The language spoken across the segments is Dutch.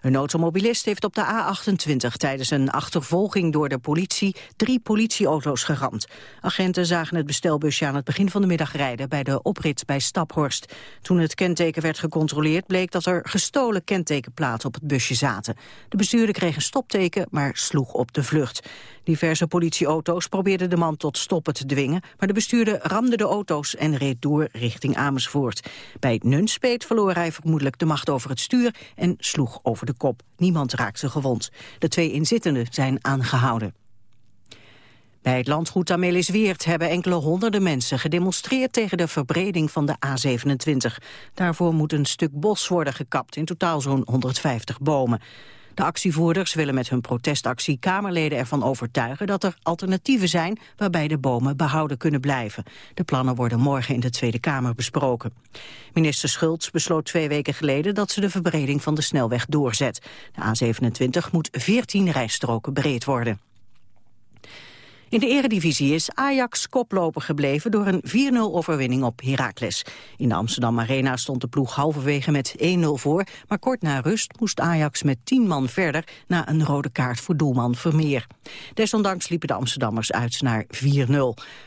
Een automobilist heeft op de A28 tijdens een achtervolging door de politie drie politieauto's geramd. Agenten zagen het bestelbusje aan het begin van de middag rijden bij de oprit bij Staphorst. Toen het kenteken werd gecontroleerd bleek dat er gestolen kentekenplaten op het busje zaten. De bestuurder kreeg een stopteken, maar sloeg op de vlucht. Diverse politieauto's probeerden de man tot stoppen te dwingen, maar de bestuurder ramde de auto's en reed door richting Amersfoort. Bij Nunspeet verloor hij vermoedelijk de macht over het stuur en sloeg over de kop. Niemand raakte gewond. De twee inzittenden zijn aangehouden. Bij het landgoed Amelisweert hebben enkele honderden mensen gedemonstreerd tegen de verbreding van de A27. Daarvoor moet een stuk bos worden gekapt, in totaal zo'n 150 bomen. De actievoerders willen met hun protestactie Kamerleden ervan overtuigen dat er alternatieven zijn waarbij de bomen behouden kunnen blijven. De plannen worden morgen in de Tweede Kamer besproken. Minister Schultz besloot twee weken geleden dat ze de verbreding van de snelweg doorzet. De A27 moet 14 rijstroken breed worden. In de eredivisie is Ajax koploper gebleven door een 4-0 overwinning op Heracles. In de Amsterdam Arena stond de ploeg halverwege met 1-0 voor, maar kort na rust moest Ajax met 10 man verder na een rode kaart voor doelman Vermeer. Desondanks liepen de Amsterdammers uit naar 4-0.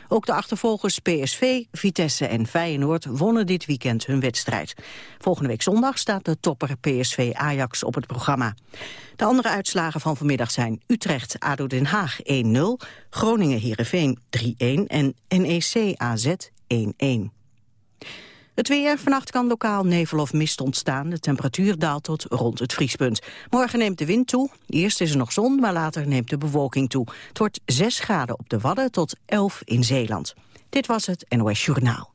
Ook de achtervolgers PSV, Vitesse en Feyenoord wonnen dit weekend hun wedstrijd. Volgende week zondag staat de topper PSV Ajax op het programma. De andere uitslagen van vanmiddag zijn Utrecht, ADO Den Haag 1-0, Groningen-Heerenveen 3-1 en NEC-AZ 1-1. Het weer. Vannacht kan lokaal nevel of mist ontstaan. De temperatuur daalt tot rond het vriespunt. Morgen neemt de wind toe. Eerst is er nog zon, maar later neemt de bewolking toe. Het wordt 6 graden op de Wadden tot 11 in Zeeland. Dit was het NOS Journaal.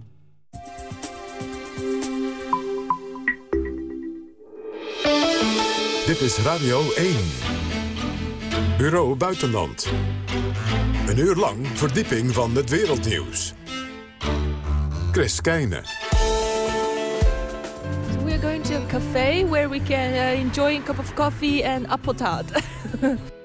Dit is Radio 1. Bureau Buitenland. Een uur lang verdieping van het wereldnieuws. Chris Keijne. We're going to a cafe where we can uh, enjoy a cup of coffee and appeltaart.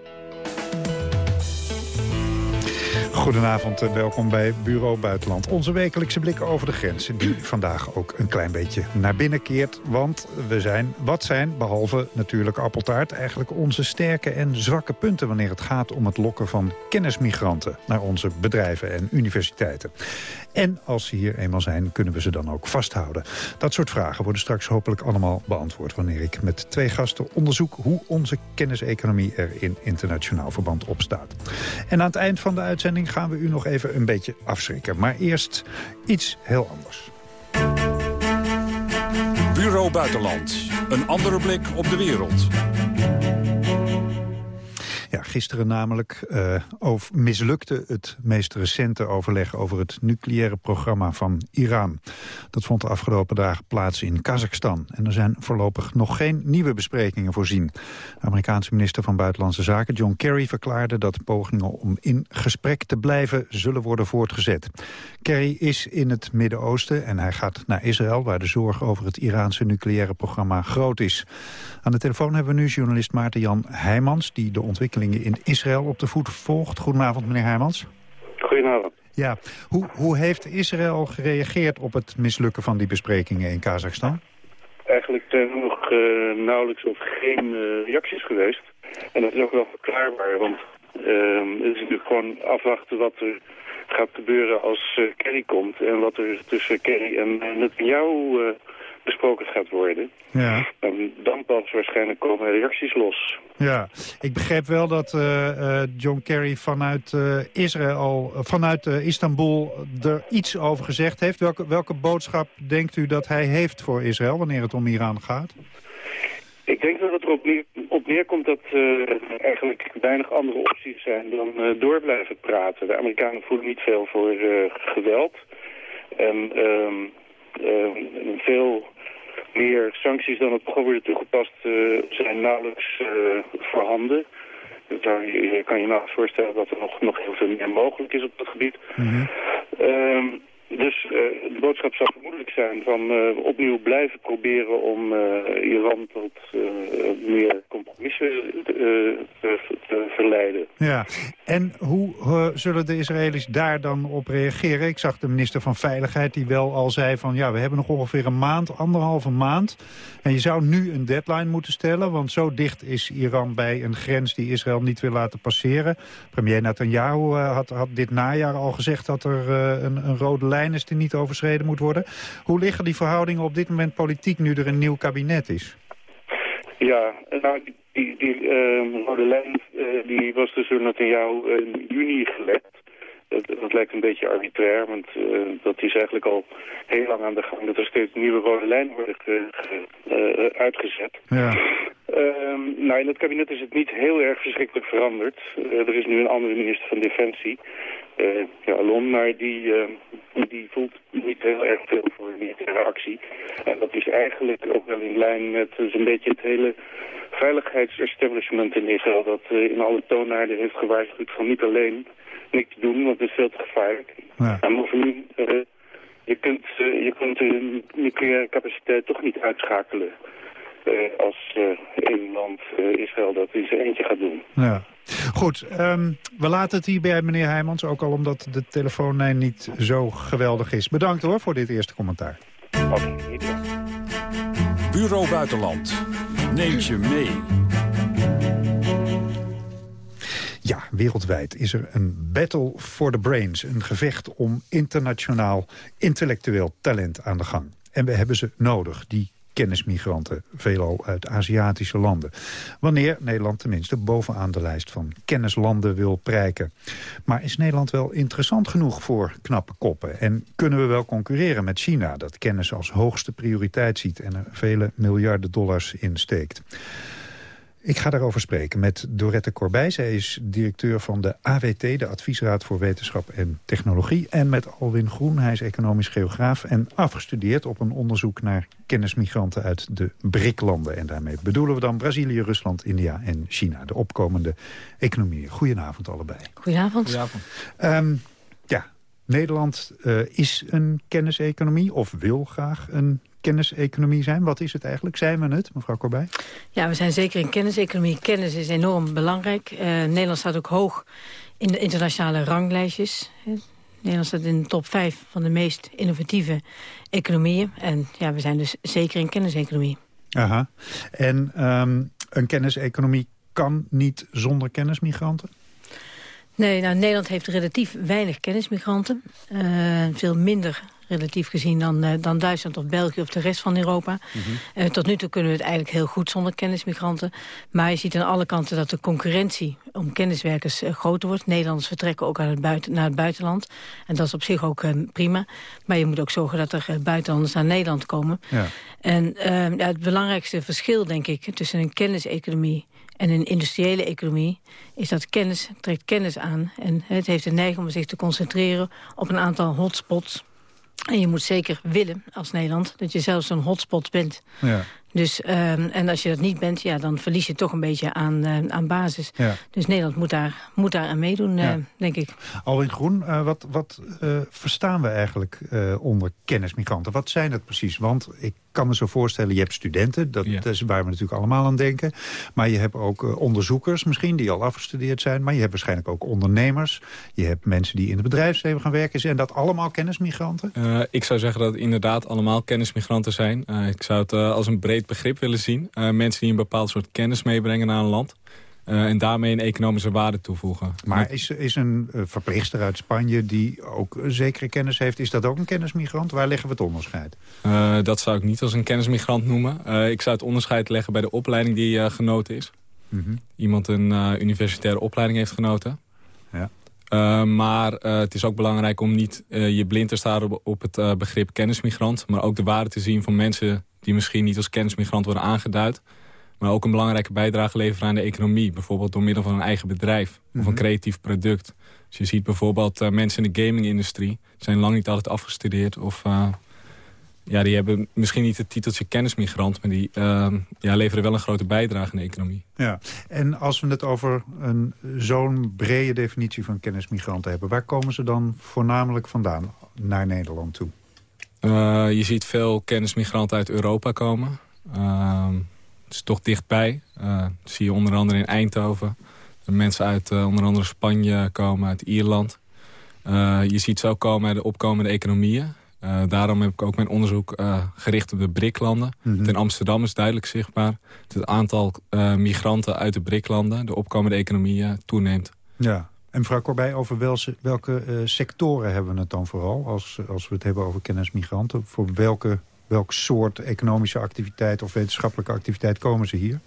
Goedenavond en welkom bij Bureau Buitenland. Onze wekelijkse blik over de grenzen die vandaag ook een klein beetje naar binnen keert. Want we zijn, wat zijn, behalve natuurlijk appeltaart... eigenlijk onze sterke en zwakke punten... wanneer het gaat om het lokken van kennismigranten... naar onze bedrijven en universiteiten. En als ze hier eenmaal zijn, kunnen we ze dan ook vasthouden? Dat soort vragen worden straks hopelijk allemaal beantwoord... wanneer ik met twee gasten onderzoek hoe onze kenniseconomie er in internationaal verband op staat. En aan het eind van de uitzending gaan we u nog even een beetje afschrikken. Maar eerst iets heel anders. Bureau Buitenland. Een andere blik op de wereld. Gisteren namelijk uh, over, mislukte het meest recente overleg over het nucleaire programma van Iran. Dat vond de afgelopen dagen plaats in Kazachstan. En er zijn voorlopig nog geen nieuwe besprekingen voorzien. De Amerikaanse minister van Buitenlandse Zaken John Kerry verklaarde dat pogingen om in gesprek te blijven zullen worden voortgezet. Kerry is in het Midden-Oosten en hij gaat naar Israël waar de zorg over het Iraanse nucleaire programma groot is. Aan de telefoon hebben we nu journalist Maarten Jan Heijmans die de ontwikkeling in Israël op de voet volgt. Goedenavond, meneer Heijmans. Goedenavond. Ja, hoe, hoe heeft Israël gereageerd op het mislukken van die besprekingen in Kazachstan? Eigenlijk zijn er nog uh, nauwelijks of geen uh, reacties geweest. En dat is ook wel verklaarbaar, want uh, het is natuurlijk gewoon afwachten wat er gaat gebeuren als Kerry komt. En wat er tussen Kerry en Netanyahu besproken gaat worden. Ja. En dan pas waarschijnlijk komen reacties los. Ja, ik begreep wel dat uh, uh, John Kerry vanuit uh, Israël, vanuit Istanbul er iets over gezegd heeft. Welke, welke boodschap denkt u dat hij heeft voor Israël wanneer het om Iran gaat? Ik denk dat het erop neer, op neerkomt dat uh, eigenlijk weinig andere opties zijn dan uh, door blijven praten. De Amerikanen voelen niet veel voor uh, geweld. En ehm, veel meer sancties dan het programma worden toegepast zijn nauwelijks voorhanden. Dus daar je kan je nou voorstellen dat er nog, nog heel veel meer mogelijk is op dat gebied. Mm -hmm. Dus uh, de boodschap zou vermoedelijk zijn van uh, opnieuw blijven proberen om uh, Iran tot meer compromissen te, te, verleiden. Ja, en hoe zullen de Israëli's daar dan op reageren? Ik zag de minister van Veiligheid die wel al zei van ja, we hebben nog ongeveer een maand, anderhalve maand. En je zou nu een deadline moeten stellen, want zo dicht is Iran bij een grens die Israël niet wil laten passeren. Premier Netanyahu had, had dit najaar al gezegd dat er een, een rode lijn lijn is die niet overschreden moet worden. Hoe liggen die verhoudingen op dit moment politiek nu er een nieuw kabinet is? Ja, nou, die, die uh, rode lijn uh, die was dus door Netanyahu in juni gelegd. Dat, dat, lijkt een beetje arbitrair, want uh, dat is eigenlijk al heel lang aan de gang... dat er steeds nieuwe rode lijnen worden uh, uitgezet. Ja. Uh, nou, in het kabinet is het niet heel erg verschrikkelijk veranderd. er is nu een andere minister van Defensie, ja, Alon, maar die, die voelt niet heel erg veel voor militaire actie. En dat is eigenlijk ook wel in lijn met zo'n beetje het hele veiligheidsestablishment in Israël... dat in alle toonaarden heeft gewaarschuwd van niet alleen niks doen, want het is veel te gevaarlijk. Ja. En bovendien, uh, je kunt, uh, je kunt de nucleaire capaciteit toch niet uitschakelen. Als één land, Israël, dat in zijn eentje gaat doen. Ja. Goed, um, we laten het hier bij meneer Heijmans, ook al omdat de telefoonlijn niet zo geweldig is. Bedankt hoor voor dit eerste commentaar. Oké, Bureau Buitenland neemt je mee. Ja, wereldwijd is er een battle for the brains. Een gevecht om internationaal intellectueel talent aan de gang. En we hebben ze nodig, die kennismigranten, veelal uit Aziatische landen. Wanneer Nederland tenminste bovenaan de lijst van kennislanden wil prijken. Maar is Nederland wel interessant genoeg voor knappe koppen? En kunnen we wel concurreren met China, dat kennis als hoogste prioriteit ziet... en er vele miljarden dollars in steekt? Ik ga daarover spreken met Dorette Corbij. Zij is directeur van de AWT, de Adviesraad voor Wetenschap en Technologie. En met Alwin Groen, hij is economisch geograaf... en afgestudeerd op een onderzoek naar kennismigranten uit de BRIC-landen. En daarmee bedoelen we dan Brazilië, Rusland, India en China. De opkomende economieën. Goedenavond allebei. Goedenavond. Goedenavond. Um, ja, Nederland uh, is een kenniseconomie of wil graag een kenniseconomie zijn? Wat is het eigenlijk? Zijn we het, mevrouw Corbij? Ja, we zijn zeker een kenniseconomie. Kennis is enorm belangrijk. Uh, Nederland staat ook hoog in de internationale ranglijstjes. Nederland staat in de top 5 van de meest innovatieve economieën. En ja, we zijn dus zeker een kenniseconomie. Aha. En um, een kenniseconomie kan niet zonder kennismigranten? Nee, nou, Nederland heeft relatief weinig kennismigranten. Uh, veel minder relatief gezien dan, uh, dan Duitsland of België of de rest van Europa. Mm -hmm. uh, tot nu toe kunnen we het eigenlijk heel goed zonder kennismigranten. Maar je ziet aan alle kanten dat de concurrentie om kenniswerkers uh, groter wordt. Nederlanders vertrekken ook aan het buiten, naar het buitenland. En dat is op zich ook prima. Maar je moet ook zorgen dat er buitenlanders naar Nederland komen. Ja. En ja, het belangrijkste verschil, denk ik, tussen een kenniseconomie en een industriële economie is dat kennis trekt kennis aan. En het heeft de neiging om zich te concentreren op een aantal hotspots. En je moet zeker willen als Nederland dat je zelfs een hotspot bent. Ja. Dus, um, en als je dat niet bent, ja, dan verlies je toch een beetje aan, uh, aan basis. Ja. Dus Nederland moet daar, moet daar aan meedoen, ja. uh, denk ik. Alwin Groen, uh, wat, wat verstaan we eigenlijk onder kennismigranten? Wat zijn het precies? Want ik kan me zo voorstellen, je hebt studenten, dat, ja. dat is waar we natuurlijk allemaal aan denken. Maar je hebt ook uh, onderzoekers misschien, die al afgestudeerd zijn. Maar je hebt waarschijnlijk ook ondernemers. Je hebt mensen die in het bedrijfsleven gaan werken. Zijn dat allemaal kennismigranten? Uh, ik zou zeggen dat het inderdaad allemaal kennismigranten zijn. Uh, ik zou het als een breed begrip willen zien. mensen die een bepaald soort kennis meebrengen naar een land. en daarmee een economische waarde toevoegen. Maar is, is een verpleegster uit Spanje die ook zekere kennis heeft... is dat ook een kennismigrant? Waar leggen we het onderscheid? dat zou ik niet als een kennismigrant noemen. ik zou het onderscheid leggen bij de opleiding die genoten is. Mhm. Iemand een universitaire opleiding heeft genoten. Ja. Maar het is ook belangrijk om niet je blind te staren op, op het begrip kennismigrant. Maar ook de waarde te zien van mensen die misschien niet als kennismigrant worden aangeduid. Maar ook een belangrijke bijdrage leveren aan de economie. Bijvoorbeeld door middel van een eigen bedrijf of een mhm. creatief product. Dus je ziet bijvoorbeeld mensen in de gaming-industrie... zijn lang niet altijd afgestudeerd of ja, die hebben misschien niet het titeltje kennismigrant... maar die uh, ja, leveren wel een grote bijdrage in de economie. Ja, en als we het over een zo'n brede definitie van kennismigranten hebben... waar komen ze dan voornamelijk vandaan naar Nederland toe? Uh, je ziet veel kennismigranten uit Europa komen. Uh, het is toch dichtbij. Uh, dat zie je onder andere in Eindhoven. Mensen uit onder andere Spanje komen, uit Ierland. je ziet ze ook komen uit de opkomende economieën. Uh, daarom heb ik ook mijn onderzoek uh, gericht op de BRIC-landen. Mm In Amsterdam is duidelijk zichtbaar dat het aantal uh, migranten uit de BRIC-landen... de opkomende economieën toeneemt. Ja. En mevrouw Corbij, over welke, welke sectoren hebben we het dan vooral... Als, als we het hebben over kennismigranten? Voor welke, welk soort economische activiteit of wetenschappelijke activiteit komen ze hier?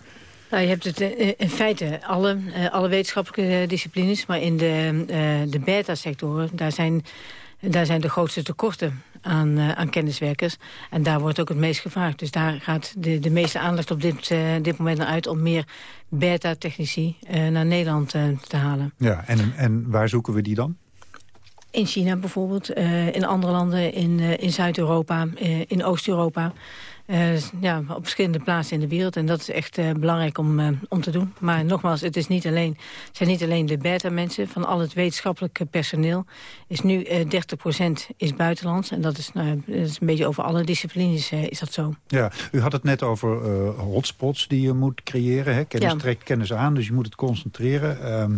Nou, je hebt het in feite alle, alle wetenschappelijke disciplines... maar in de, de beta-sectoren, daar zijn, daar zijn de grootste tekorten aan, uh, aan kenniswerkers. En daar wordt ook het meest gevraagd. Dus daar gaat de, de meeste aandacht op dit, uh, dit moment naar uit... om meer beta-technici uh, naar Nederland te halen. Ja, en, en waar zoeken we die dan? In China bijvoorbeeld, in andere landen, in, in Zuid-Europa, in Oost-Europa. Uh, ja, op verschillende plaatsen in de wereld. En dat is echt uh, belangrijk om, uh, om te doen. Maar nogmaals, het, is niet alleen, het zijn niet alleen de beta-mensen. Van al het wetenschappelijke personeel is nu 30% is buitenlands. En dat is, nou, dat is een beetje over alle disciplines is dat zo. Ja, u had het net over hotspots die je moet creëren. Hè? Kennis ja. trekt kennis aan, dus je moet het concentreren. Ehm,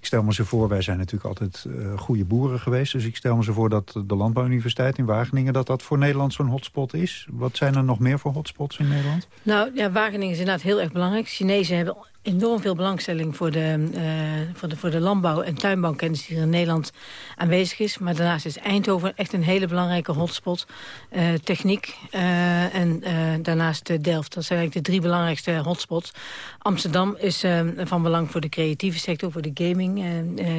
ik stel me zo voor, wij zijn natuurlijk altijd goede boeren geweest. Dus ik stel me zo voor dat de Landbouwuniversiteit in Wageningen... dat dat voor Nederland zo'n hotspot is. Wat zijn er nog meer meer voor hotspots in Nederland? Nou, ja, Wageningen is inderdaad heel erg belangrijk. Chinezen hebben enorm veel belangstelling voor de, uh, voor de, voor de landbouw- en tuinbouwkennis die hier in Nederland aanwezig is. Maar daarnaast is Eindhoven echt een hele belangrijke hotspot. Uh, techniek uh, en daarnaast Delft. Dat zijn eigenlijk de drie belangrijkste hotspots. Amsterdam is van belang voor de creatieve sector, voor de gaming,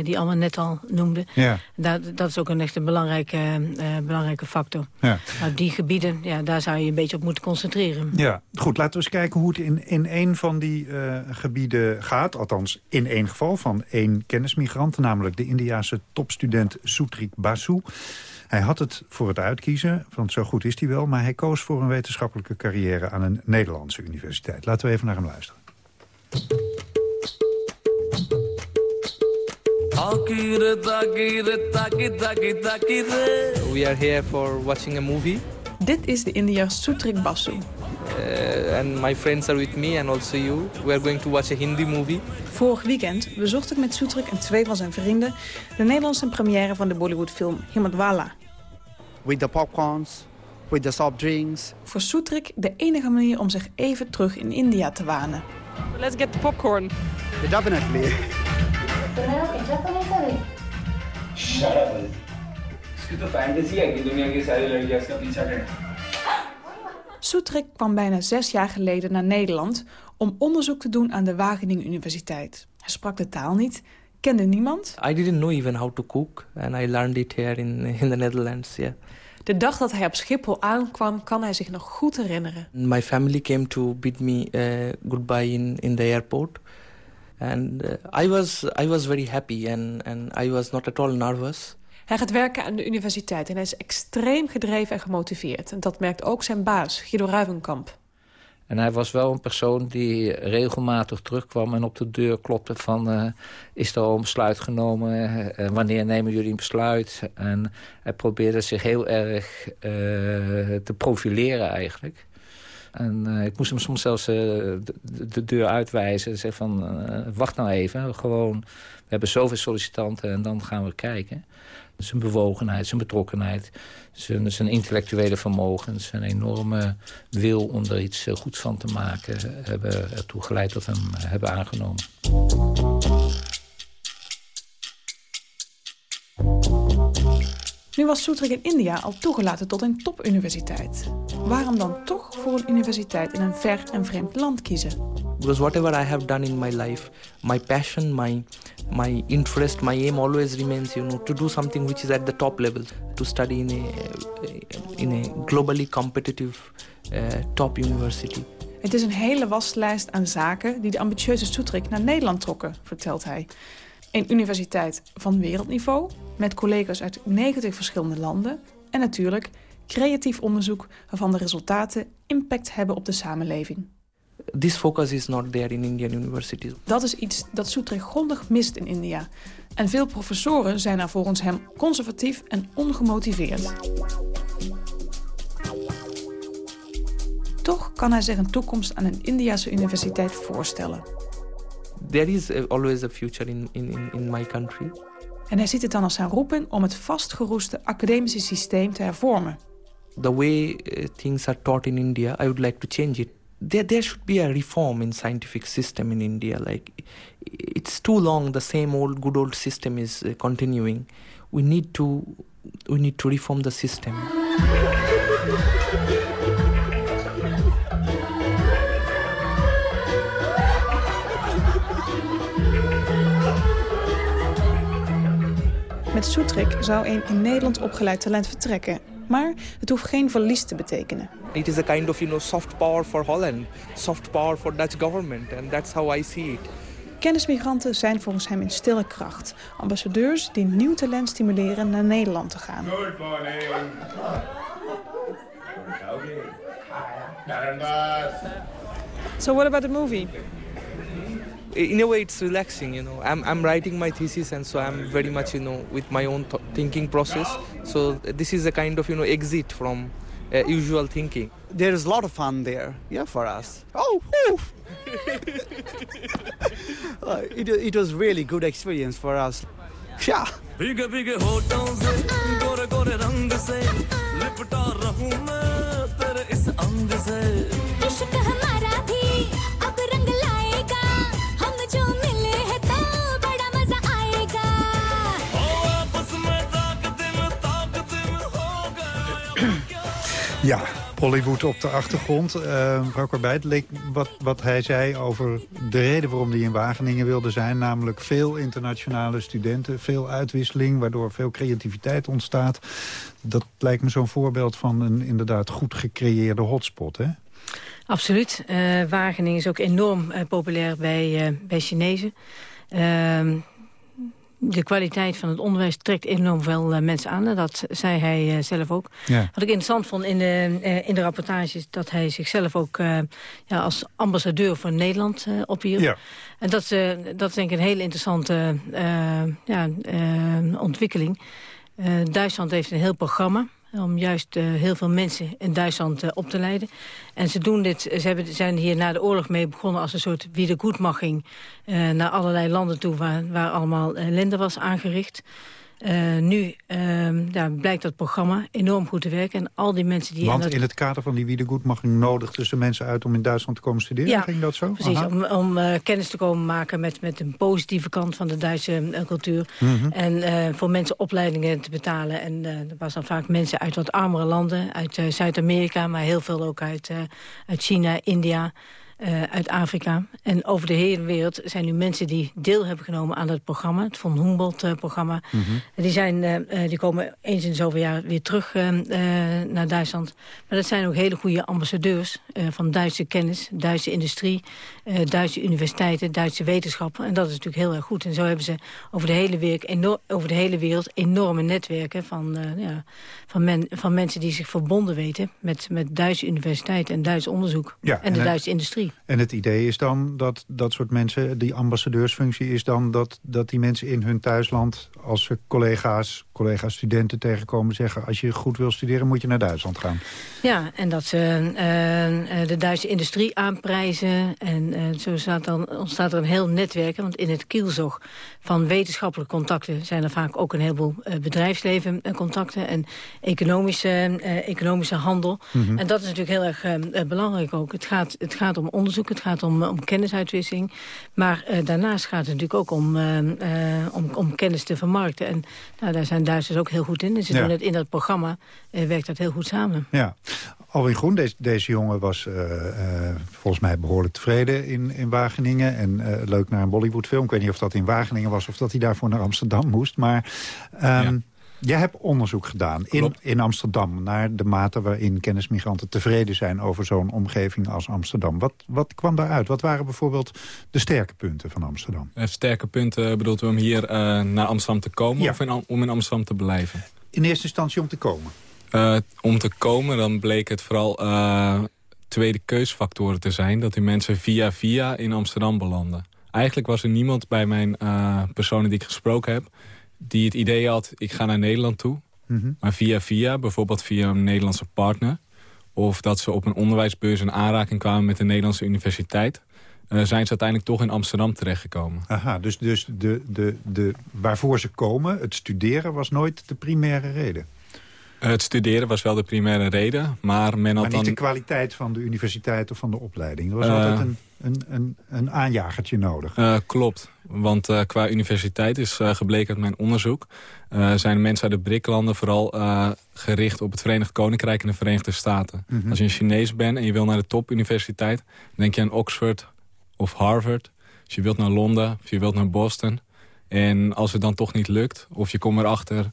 die allemaal net al noemde. Ja. Dat, dat is ook een echt een belangrijke, belangrijke factor. Ja. Nou, die gebieden, ja, daar zou je een beetje op moeten concentreren. Ja, goed. Laten we eens kijken hoe het in, in een van die gebieden gaat. Althans, in één geval van één kennismigrant. Namelijk de Indiaanse topstudent Sutrik Basu. Hij had het voor het uitkiezen, want zo goed is hij wel... maar hij koos voor een wetenschappelijke carrière aan een Nederlandse universiteit. Laten we even naar hem luisteren. We are here for watching a movie. Dit is de Indiër Sutrik Basu Uh, and my friends are with me and also you. We are going to watch a Hindi movie. Vorig weekend bezocht ik met Sutrik en twee van zijn vrienden... de Nederlandse première van de Bollywoodfilm Himadwala. With the popcorns, with the soft drinks. Voor Sutrik de enige manier om zich even terug in India te wanen. Let's get the popcorn. Definitely. Shut up. इसकी तो फैंटेसी है कि दुनिया की सारी लड़कियां इसका पीछा करें Soetrik kwam bijna zes jaar geleden naar Nederland... om onderzoek te doen aan de Wageningen Universiteit. Hij sprak de taal niet, kende niemand. I didn't know even how to cook. And I learned it here in, in the Netherlands, yeah. De dag dat hij op Schiphol aankwam, kan hij zich nog goed herinneren. My family came to bid me uh, goodbye in, in the airport. And uh, I, was, I was very happy and, and I was not at all nervous. Hij gaat werken aan de universiteit en hij is extreem gedreven en gemotiveerd. En dat merkt ook zijn baas, Guido Ruivenkamp. En hij was wel een persoon die regelmatig terugkwam en op de deur klopte van... Uh, is er al een besluit genomen? Uh, wanneer nemen jullie een besluit? En hij probeerde zich heel erg te profileren eigenlijk. En ik moest hem soms zelfs de, de, deur uitwijzen en zeggen van... wacht nou even, gewoon, we hebben zoveel sollicitanten en dan gaan we kijken. Zijn bewogenheid, zijn betrokkenheid, zijn, zijn intellectuele vermogens... zijn enorme wil om er iets goeds van te maken... hebben ertoe geleid dat we hem hebben aangenomen. Nu was Soetrik in India al toegelaten tot een topuniversiteit. Waarom dan toch voor een universiteit in een ver en vreemd land kiezen? Because whatever I have done in my life, my passion, my my interest, my aim always remains, you know, to do something which is at the top level, to study in a in a globally competitive uh, top university. Het is een hele waslijst aan zaken die de ambitieuze Soetrik naar Nederland trokken, vertelt hij. Een universiteit van wereldniveau, met collega's uit 90 verschillende landen... en natuurlijk creatief onderzoek waarvan de resultaten impact hebben op de samenleving. This focus is not there in Indian universities. Dat is iets dat Soetrik grondig mist in India. En veel professoren zijn er volgens hem conservatief en ongemotiveerd. Toch kan hij zich een toekomst aan een Indiase universiteit voorstellen there is always a future in, in, in my country. En hij ziet het dan als zijn roeping om het vastgeroeste academische systeem te hervormen. The way uh, things are taught in India, I would like to change it. There, there should be a reform in scientific system in India. Like, it's too long. The same old, good old system is uh, continuing. We need to, we need to reform the system. Met Soetrik zou een in Nederland opgeleid talent vertrekken. Maar het hoeft geen verlies te betekenen. It is a kind of you know, soft power for Holland, soft power for Dutch government. And that's how I see it. Kennismigranten zijn volgens hem in stille kracht. Ambassadeurs die nieuw talent stimuleren naar Nederland te gaan. Good morning. So what about the movie? In a way it's relaxing you know. I'm i'm writing my thesis and so i'm very much you know with my own thinking process. So this is a kind of you know exit from uh, usual thinking. There is a lot of fun there yeah for us. Oh uh, it, it was really good experience for us. Yeah Ja, Hollywood op de achtergrond. Uh, mevrouw Corbijt, leek wat, wat hij zei over de reden waarom hij in Wageningen wilde zijn. Namelijk veel internationale studenten, veel uitwisseling... waardoor veel creativiteit ontstaat. Dat lijkt me zo'n voorbeeld van een inderdaad goed gecreëerde hotspot, hè? Absoluut. Uh, Wageningen is ook enorm uh, populair bij, bij Chinezen. De kwaliteit van het onderwijs trekt enorm veel uh, mensen aan. Dat zei hij uh, zelf ook. Ja. Wat ik interessant vond in de, uh, in de rapportage... is dat hij zichzelf ook ja, als ambassadeur voor Nederland opwierp. Ja. En dat, dat is denk ik een hele interessante ja, ontwikkeling. Duitsland heeft een heel programma om juist uh, heel veel mensen in Duitsland uh, op te leiden. En ze, doen dit, ze hebben, zijn hier na de oorlog mee begonnen als een soort wiedergoedmaching... Uh, naar allerlei landen toe waar, waar allemaal ellende was aangericht. Uh, nu uh, ja, blijkt dat programma enorm goed te werken. En al die mensen die... Want in het kader van die wiedergoedmaching nodigden ze mensen uit om in Duitsland te komen studeren? Ja, Ging dat zo? precies. Om, om uh, kennis te komen maken met, met een positieve kant van de Duitse uh, cultuur. Mm -hmm. En voor mensen opleidingen te betalen. En er was dan vaak mensen uit wat armere landen. Uit Zuid-Amerika, maar heel veel ook uit, uit China, India... Uh, uit Afrika. En over de hele wereld zijn nu mensen die deel hebben genomen aan het programma. Het Von Humboldt-programma. Mm -hmm. Die, zijn, uh, die komen eens in zoveel jaar weer terug naar Duitsland. Maar dat zijn ook hele goede ambassadeurs van Duitse kennis, Duitse industrie, Duitse universiteiten, Duitse wetenschappen. En dat is natuurlijk heel erg goed. En zo hebben ze over de hele wereld, over de hele wereld enorme netwerken van, ja, van, men, van mensen die zich verbonden weten met, met Duitse universiteiten en Duits onderzoek. Ja, en de en Duitse industrie. En het idee is dan dat dat soort mensen, die ambassadeursfunctie is dan... dat, dat die mensen in hun thuisland, als ze collega's, collega-studenten tegenkomen... zeggen, als je goed wil studeren moet je naar Duitsland gaan. Ja, en dat ze uh, de Duitse industrie aanprijzen. En uh, zo staat dan, ontstaat er een heel netwerk. Want in het kielzog van wetenschappelijke contacten... zijn er vaak ook een heleboel bedrijfsleven contacten... en economische, economische handel. Mhm. En dat is natuurlijk heel erg belangrijk ook. Het gaat, het gaat om onderzoek, het gaat om, om kennisuitwisseling. Maar daarnaast gaat het natuurlijk ook om, om, om kennis te vermarkten. En nou, daar zijn Duitsers ook heel goed in. Dus ja. in dat programma werkt dat heel goed samen. Ja. Alwin Groen, deze, deze jongen was uh, uh, volgens mij behoorlijk tevreden in, in Wageningen. En uh, leuk naar een Bollywoodfilm. Ik weet niet of dat in Wageningen was of dat hij daarvoor naar Amsterdam moest. Maar um, ja. Jij hebt onderzoek gedaan in, in Amsterdam... naar de mate waarin kennismigranten tevreden zijn over zo'n omgeving als Amsterdam. Wat, wat kwam daaruit? Wat waren bijvoorbeeld de sterke punten van Amsterdam? sterke punten bedoelt u om hier naar Amsterdam te komen ja. of in, om in Amsterdam te blijven? In eerste instantie om te komen. Uh, om te komen, dan bleek het vooral tweede keusfactoren te zijn... dat die mensen via via in Amsterdam belanden. Eigenlijk was er niemand bij mijn personen die ik gesproken heb... die het idee had, ik ga naar Nederland toe. Mm -hmm. Maar via via, bijvoorbeeld via een Nederlandse partner... of dat ze op een onderwijsbeurs in aanraking kwamen met een Nederlandse universiteit... Uh, zijn ze uiteindelijk toch in Amsterdam terechtgekomen. Aha, dus, dus de, de, de, waarvoor ze komen, het studeren, was nooit de primaire reden? Het studeren was wel de primaire reden, maar men had maar niet dan... de kwaliteit van de universiteit of van de opleiding. Er was uh, altijd een, een, een, een aanjagertje nodig. Klopt, want uh, qua universiteit is gebleken uit mijn onderzoek... zijn mensen uit de BRIC-landen vooral gericht op het Verenigd Koninkrijk en de Verenigde Staten. Mm -hmm. Als je een Chinees bent en je wil naar de topuniversiteit... denk je aan Oxford of Harvard. Als je wilt naar Londen of je wilt naar Boston... En als het dan toch niet lukt, of je komt erachter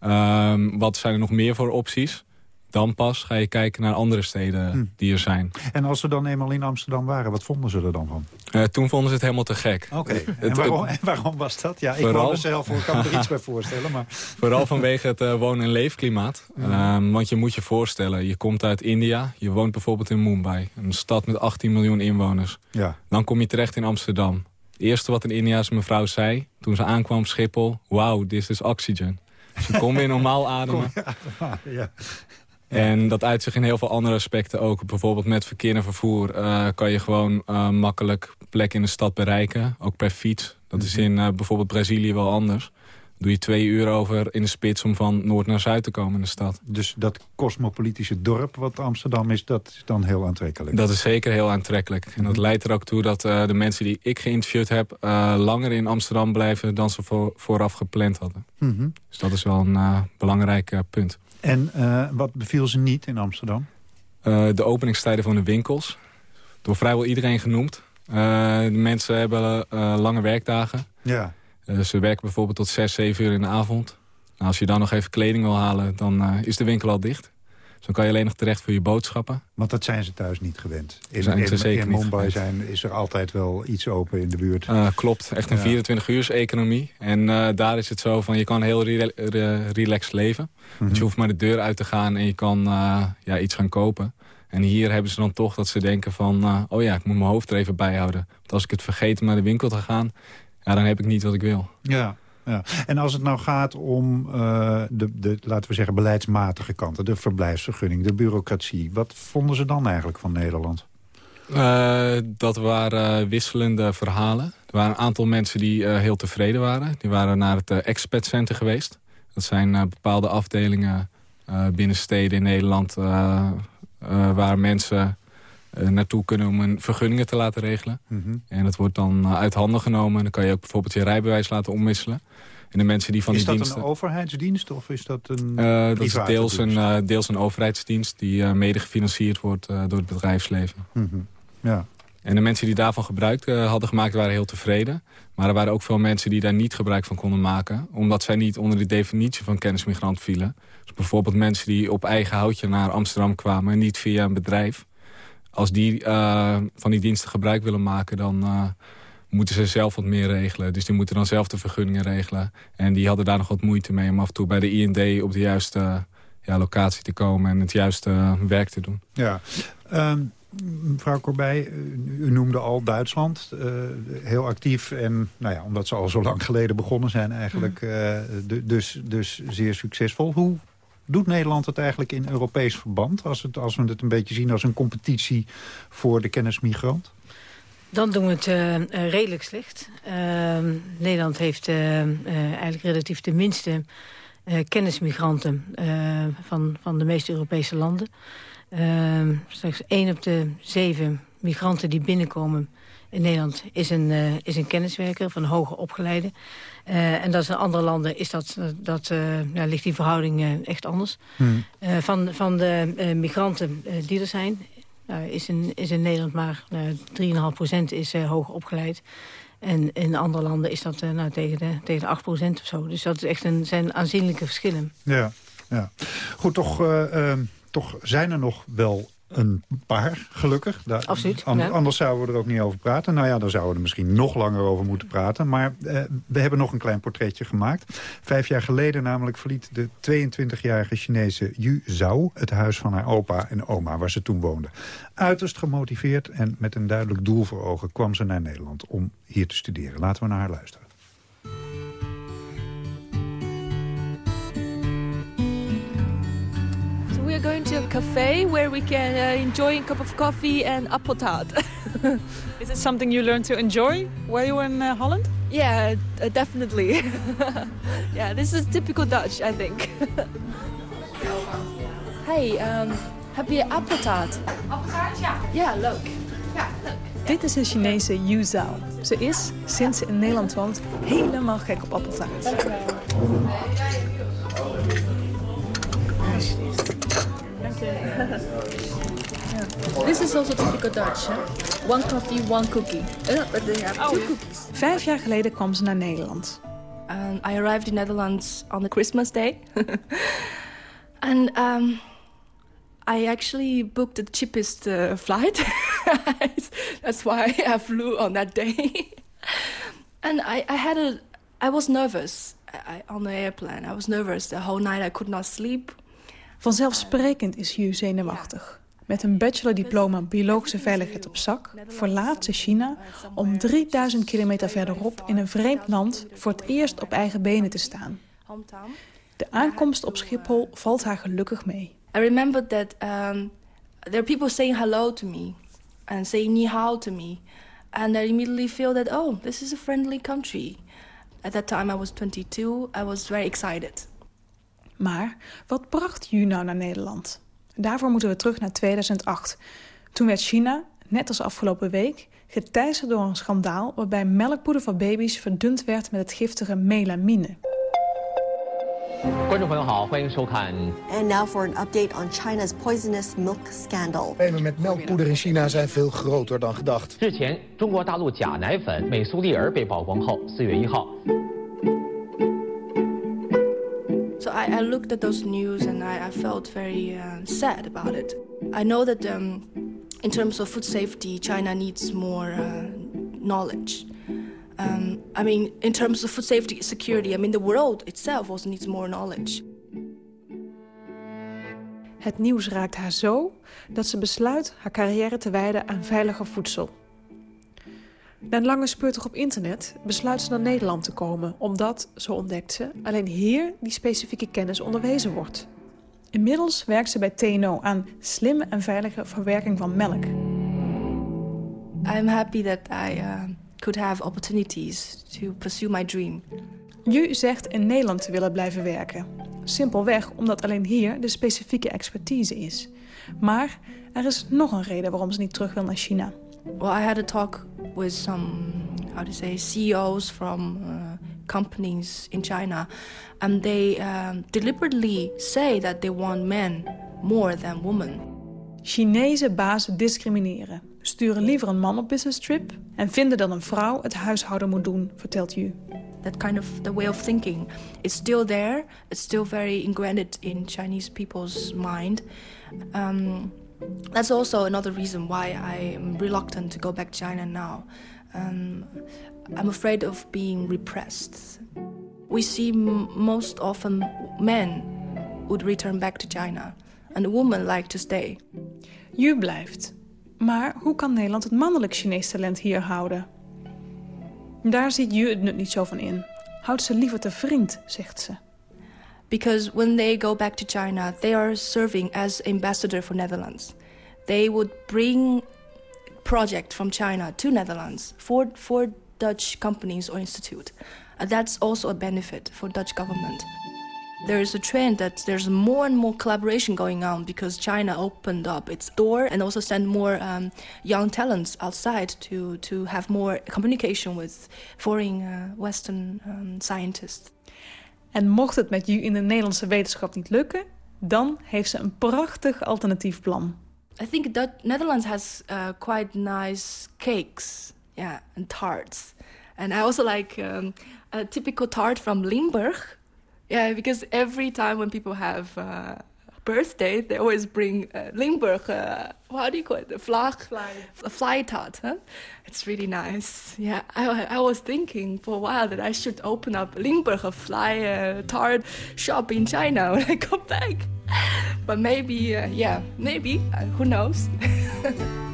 Um, wat zijn er nog meer voor opties? Dan pas ga je kijken naar andere steden hm. die er zijn. En als ze dan eenmaal in Amsterdam waren, wat vonden ze er dan van? Uh, toen vonden ze het helemaal te gek. Oké, okay. en, waarom, en waarom was dat? Ja, ik woon er zelf voor, ik kan me er iets bij voorstellen. Maar... Vooral vanwege het uh, woon- en leefklimaat. Ja. Um, want je moet je voorstellen, je komt uit India. Je woont bijvoorbeeld in Mumbai. Een stad met 18 miljoen inwoners. Ja. Dan kom je terecht in Amsterdam. Het eerste wat een Indiaanse mevrouw zei, toen ze aankwam op Schiphol... Wow, this is oxygen. Ze kon weer normaal ademen. ja. En dat uit zich in heel veel andere aspecten ook. Bijvoorbeeld met verkeer en vervoer uh, kan je gewoon uh, makkelijk plek in de stad bereiken. Ook per fiets. Dat is in uh, bijvoorbeeld Brazilië wel anders. Doe je twee uur over in de spits om van noord naar zuid te komen in de stad. Dus dat cosmopolitische dorp wat Amsterdam is, dat is dan heel aantrekkelijk? Dat is zeker heel aantrekkelijk. En dat leidt er ook toe dat de mensen die ik geïnterviewd heb... langer in Amsterdam blijven dan ze voor, vooraf gepland hadden. -hmm. Dus dat is wel een belangrijk punt. En uh, wat beviel ze niet in Amsterdam? Uh, de openingstijden van de winkels. Door vrijwel iedereen genoemd. Uh, de mensen hebben lange werkdagen. Ja. ze werken bijvoorbeeld tot 6, 7 uur in de avond. Nou, als je dan nog even kleding wil halen, dan is de winkel al dicht. Dus dan kan je alleen nog terecht voor je boodschappen. Want dat zijn ze thuis niet gewend. In, zijn ze in, zeker in Mumbai zijn, is er altijd wel iets open in de buurt. Uh, klopt, echt een ja. 24-uurs-economie. En uh, daar is het zo van, je kan heel re re relaxed leven. Mm -hmm. Dus je hoeft maar de deur uit te gaan en je kan uh, ja, iets gaan kopen. En hier hebben ze dan toch dat ze denken van... oh ja, ik moet mijn hoofd er even bij houden. Want als ik het vergeet om naar de winkel te gaan... Ja, dan heb ik niet wat ik wil. Ja, ja. En als het nou gaat om uh, de, de, laten we zeggen, beleidsmatige kanten... de verblijfsvergunning, de bureaucratie... wat vonden ze dan eigenlijk van Nederland? Uh, dat waren wisselende verhalen. Er waren een aantal mensen die uh, heel tevreden waren. Die waren naar het expat expatcenter geweest. Dat zijn bepaalde afdelingen binnen steden in Nederland... waar mensen naartoe kunnen om hun vergunningen te laten regelen. Mm -hmm. En dat wordt dan uit handen genomen. En dan kan je ook bijvoorbeeld je rijbewijs laten omwisselen. En de mensen die van is die dat diensten... een overheidsdienst of is dat een uh, Dat is deels een, deels een overheidsdienst die mede gefinancierd wordt door het bedrijfsleven. Mm -hmm. ja. En de mensen die daarvan gebruik hadden gemaakt waren heel tevreden. Maar er waren ook veel mensen die daar niet gebruik van konden maken. Omdat zij niet onder de definitie van kennismigrant vielen. Dus bijvoorbeeld mensen die op eigen houtje naar Amsterdam kwamen... en niet via een bedrijf. Als die van die diensten gebruik willen maken, dan moeten ze zelf wat meer regelen. Dus die moeten dan zelf de vergunningen regelen. En die hadden daar nog wat moeite mee om af en toe bij de IND op de juiste ja, locatie te komen... en het juiste werk te doen. Ja, um, mevrouw Corbij, u noemde al Duitsland, uh, heel actief. En nou ja, omdat ze al zo lang geleden begonnen zijn eigenlijk, uh, dus, dus zeer succesvol. Hoe doet Nederland het eigenlijk in Europees verband? Als, het, als we het een beetje zien als een competitie voor de kennismigrant? Dan doen we het uh, redelijk slecht. Ehm, Nederland heeft eigenlijk relatief de minste kennismigranten van, van de meeste Europese landen. Uh, slechts één op de zeven migranten die binnenkomen in Nederland is een, uh, is een kenniswerker van hoger opgeleide. Uh, en dat is in andere landen is dat, dat, uh, ja, ligt die verhouding echt anders. Hmm. van, van de migranten die er zijn, is, in, is in Nederland maar 3,5% is hoger opgeleid. En in andere landen is dat nou, tegen, de, tegen de 8% of zo. Dus dat is echt een, zijn aanzienlijke verschillen. Ja, ja. goed, toch ehm, toch zijn er nog wel een paar, gelukkig. Daar, Absoluut. Anders zouden we er ook niet over praten. Nou ja, dan zouden we er misschien nog langer over moeten praten. Maar eh, we hebben nog een klein portretje gemaakt. Vijf jaar geleden namelijk verliet de 22-jarige Chinese Yu Zhao... het huis van haar opa en oma, waar ze toen woonde. Uiterst gemotiveerd en met een duidelijk doel voor ogen... kwam ze naar Nederland om hier te studeren. Laten we naar haar luisteren. We're going to a cafe where we can uh, enjoy a cup of coffee and apple tart. Is it something you learned to enjoy while you were in uh, Holland? Yeah, uh, definitely. yeah, this is typical Dutch, I think. hey, um, heb je appeltaart? Appeltaart, ja. Ja, leuk. Ja, leuk. Dit is de Chinese Yu Zhao. Ze is, sinds ze in Nederland woont, helemaal gek op appeltaart. This is also typical Dutch. One coffee, one cookie. Uh, but they have two cookies. Vijf jaar geleden kwam ze naar Nederland. Um, I arrived in Netherlands on the Christmas day. and um, I actually booked the cheapest uh, flight. That's why I flew on that day. and I, I had a, I was nervous I, on the airplane. I was nervous the whole night. I could not sleep. Vanzelfsprekend is Yu zenuwachtig. Met een bachelordiploma biologische veiligheid op zak verlaat ze China om 3000 kilometer verderop in een vreemd land voor het eerst op eigen benen te staan. De aankomst op Schiphol valt haar gelukkig mee. I remember that um, there are people saying hello to me and saying ni hao to me. And I immediately feel that, oh, this is a friendly country. At that time I was 22, I was very excited. Maar wat bracht Yu nou naar Nederland? Daarvoor moeten we terug naar 2008. Toen werd China, net als afgelopen week, geteisterd door een schandaal... waarbij melkpoeder van baby's verdund werd met het giftige melamine. And now for an update on China's poisonous milk scandal. Problemen met melkpoeder in China zijn veel groter dan gedacht. So I, I looked at those news and I, I felt very uh, sad about it. I know that um, in terms of food safety, China needs more uh, knowledge. Um, I mean, in terms of food safety security, I mean, the world itself also needs more knowledge. Het nieuws raakt haar zo dat ze besluit haar carrière te wijden aan veiliger voedsel. Na een lange speurtocht op internet besluit ze naar Nederland te komen... omdat, zo ontdekt ze, alleen hier die specifieke kennis onderwezen wordt. Inmiddels werkt ze bij TNO aan slimme en veilige verwerking van melk. I'm happy that I uh, could have opportunities to pursue my dream. Ju zegt in Nederland te willen blijven werken. Simpelweg omdat alleen hier de specifieke expertise is. Maar er is nog een reden waarom ze niet terug wil naar China. Well, I had a talk with some, how to say, CEOs from uh, companies in China, and they um, deliberately say that they want men more than women. Chinese bazen discrimineren, sturen liever een man op business trip en vinden dat een vrouw het huishouden moet doen, vertelt u. That kind of the way of thinking is still there. It's still very ingrained in Chinese people's mind. Um, that's also another reason why I am reluctant to go back to China now. Um, I'm afraid of being repressed. We see most often men would return back to China, and women like to stay. U blijft. Maar hoe kan Nederland het mannelijk Chinees talent hier houden? Daar ziet Yu het nut niet zo van in. Houdt ze liever te vriend, zegt ze. Because when they go back to China, they are serving as ambassador for Netherlands. They would bring project from China to Netherlands for for Dutch companies or institute. And that's also a benefit for Dutch government. There is a trend that there's more and more collaboration going on because China opened up its door and also sent more um, young talents outside to, to have more communication with foreign uh, Western um, scientists. En mocht het met Yu in de Nederlandse wetenschap niet lukken, dan heeft ze een prachtig alternatief plan. I think that Netherlands has uh, quite nice cakes, yeah, and tarts. And I also like um, a typical tart from Limburg. Yeah, because every time when people have uh, birthday, they always bring uh, Limburg, uh, what do you call it, the flag, fly, a fly tart. Huh? It's really nice. Yeah, I, I was thinking for a while that I should open up Limburg, a fly uh, tart shop in China when I come back. But maybe, uh, yeah, maybe, uh, who knows?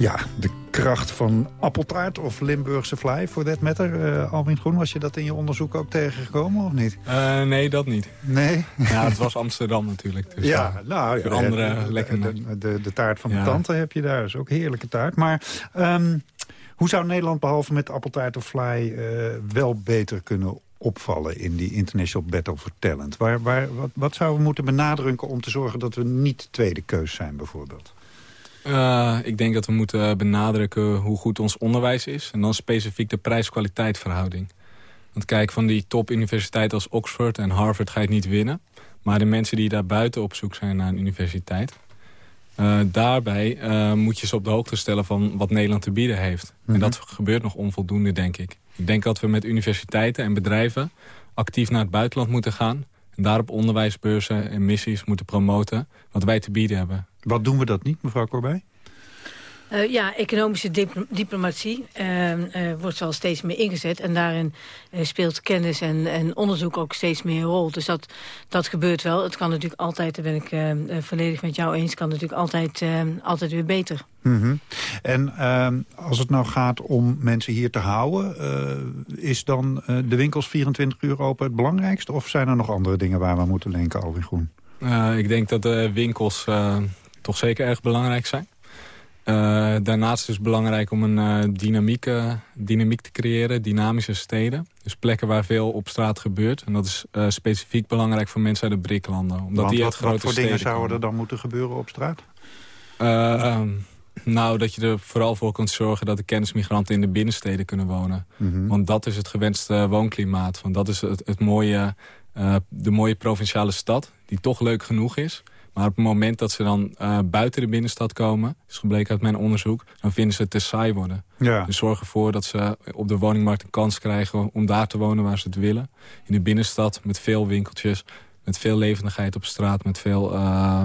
Ja, de kracht van appeltaart of Limburgse fly, voor that matter. Uh, Alwin Groen, was je dat in je onderzoek ook tegengekomen of niet? Uh, nee, dat niet. Nee? Ja, het was Amsterdam natuurlijk. Dus ja, ja, nou, andere lekker. De, de, de, taart van de tante heb je daar, is ook heerlijke taart. Maar um, hoe zou Nederland behalve met appeltaart of fly wel beter kunnen opvallen in die International Battle for Talent? Waar, waar, wat, wat zouden we moeten benadrukken om te zorgen dat we niet tweede keus zijn bijvoorbeeld? Uh, ik denk dat we moeten benadrukken hoe goed ons onderwijs is. En dan specifiek de prijs-kwaliteit verhouding. Want kijk, van die topuniversiteiten als Oxford en Harvard ga je het niet winnen. Maar de mensen die daar buiten op zoek zijn naar een universiteit... Uh, daarbij uh, moet je ze op de hoogte stellen van wat Nederland te bieden heeft. Mm -hmm. En dat gebeurt nog onvoldoende, denk ik. Ik denk dat we met universiteiten en bedrijven actief naar het buitenland moeten gaan... daarop onderwijsbeurzen en missies moeten promoten wat wij te bieden hebben. Wat doen we dat niet, mevrouw Corbij? Uh, ja, economische dipl diplomatie uh, uh, wordt wel steeds meer ingezet. En daarin speelt kennis en, en, onderzoek ook steeds meer een rol. Dus dat, dat gebeurt wel. Het kan natuurlijk altijd, daar ben ik volledig met jou eens... kan natuurlijk altijd, altijd weer beter. Mm -hmm. En ehm, als het nou gaat om mensen hier te houden... is dan de winkels 24 uur open het belangrijkste? Of zijn er nog andere dingen waar we moeten denken, Alwin Groen? ik denk dat de winkels toch zeker erg belangrijk zijn. Uh, daarnaast is het belangrijk om een uh, dynamiek, dynamiek te creëren, dynamische steden. Dus plekken waar veel op straat gebeurt. En dat is specifiek belangrijk voor mensen uit de BRIC-landen. Omdat Want die wat, grote wat voor dingen zouden komen. er dan moeten gebeuren op straat? Um, nou, dat je er vooral voor kunt zorgen dat de kennismigranten in de binnensteden kunnen wonen. Mhm. Mm -hmm. Want dat is het gewenste woonklimaat. Want dat is het, het mooie, de mooie provinciale stad, die toch leuk genoeg is... Maar op het moment dat ze dan uh, buiten de binnenstad komen... is gebleken uit mijn onderzoek, dan vinden ze het te saai worden. Ja. Dus zorg ervoor dat ze op de woningmarkt een kans krijgen... om daar te wonen waar ze het willen. In de binnenstad met veel winkeltjes, met veel levendigheid op straat... met veel uh,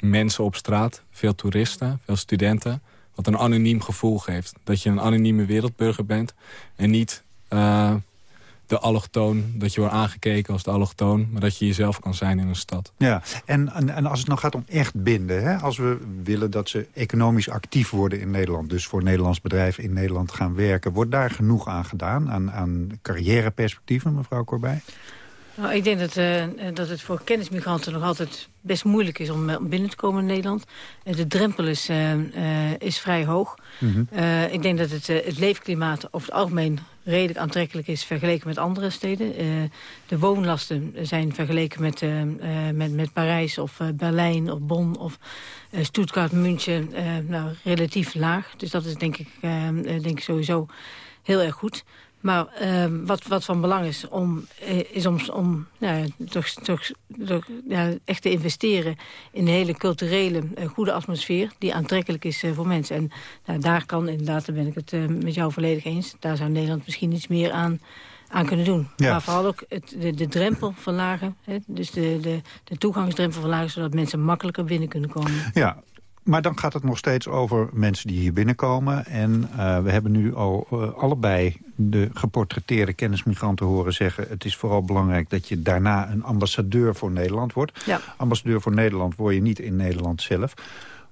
mensen op straat, veel toeristen, veel studenten... wat een anoniem gevoel geeft. Dat je een anonieme wereldburger bent en niet... Uh, de allochtoon, dat je wordt aangekeken als de allochtoon... maar dat je jezelf kan zijn in een stad. Ja, en, en, en als het nou gaat om echt binden... Hè? als we willen dat ze economisch actief worden in Nederland... dus voor Nederlands bedrijven in Nederland gaan werken... wordt daar genoeg aan gedaan, aan, aan carrièreperspectieven, mevrouw Corbij? Nou, ik denk dat, uh, dat het voor kennismigranten nog altijd best moeilijk is om, om binnen te komen in Nederland. Uh, de drempel is, uh, is vrij hoog. Mm -hmm. ik denk dat het, het leefklimaat over het algemeen redelijk aantrekkelijk is vergeleken met andere steden. de woonlasten zijn vergeleken met, met, met Parijs of Berlijn of Bonn of Stuttgart, München nou, relatief laag. Dus dat is denk ik, denk ik sowieso heel erg goed. Maar uh, wat, wat van belang is, om, is om, om nou, toch, toch, toch, ja, echt te investeren in een hele culturele, uh, goede atmosfeer... die aantrekkelijk is uh, voor mensen. En nou, daar kan inderdaad, daar ben ik het met jou volledig eens... daar zou Nederland misschien iets meer aan, aan kunnen doen. Ja. Maar vooral ook het, de, de drempel verlagen, hè, dus de, de, de toegangsdrempel verlagen... zodat mensen makkelijker binnen kunnen komen. Ja, maar dan gaat het nog steeds over mensen die hier binnenkomen. En we hebben nu al allebei de geportretteerde kennismigranten horen zeggen... het is vooral belangrijk dat je daarna een ambassadeur voor Nederland wordt. Ja. Ambassadeur voor Nederland word je niet in Nederland zelf.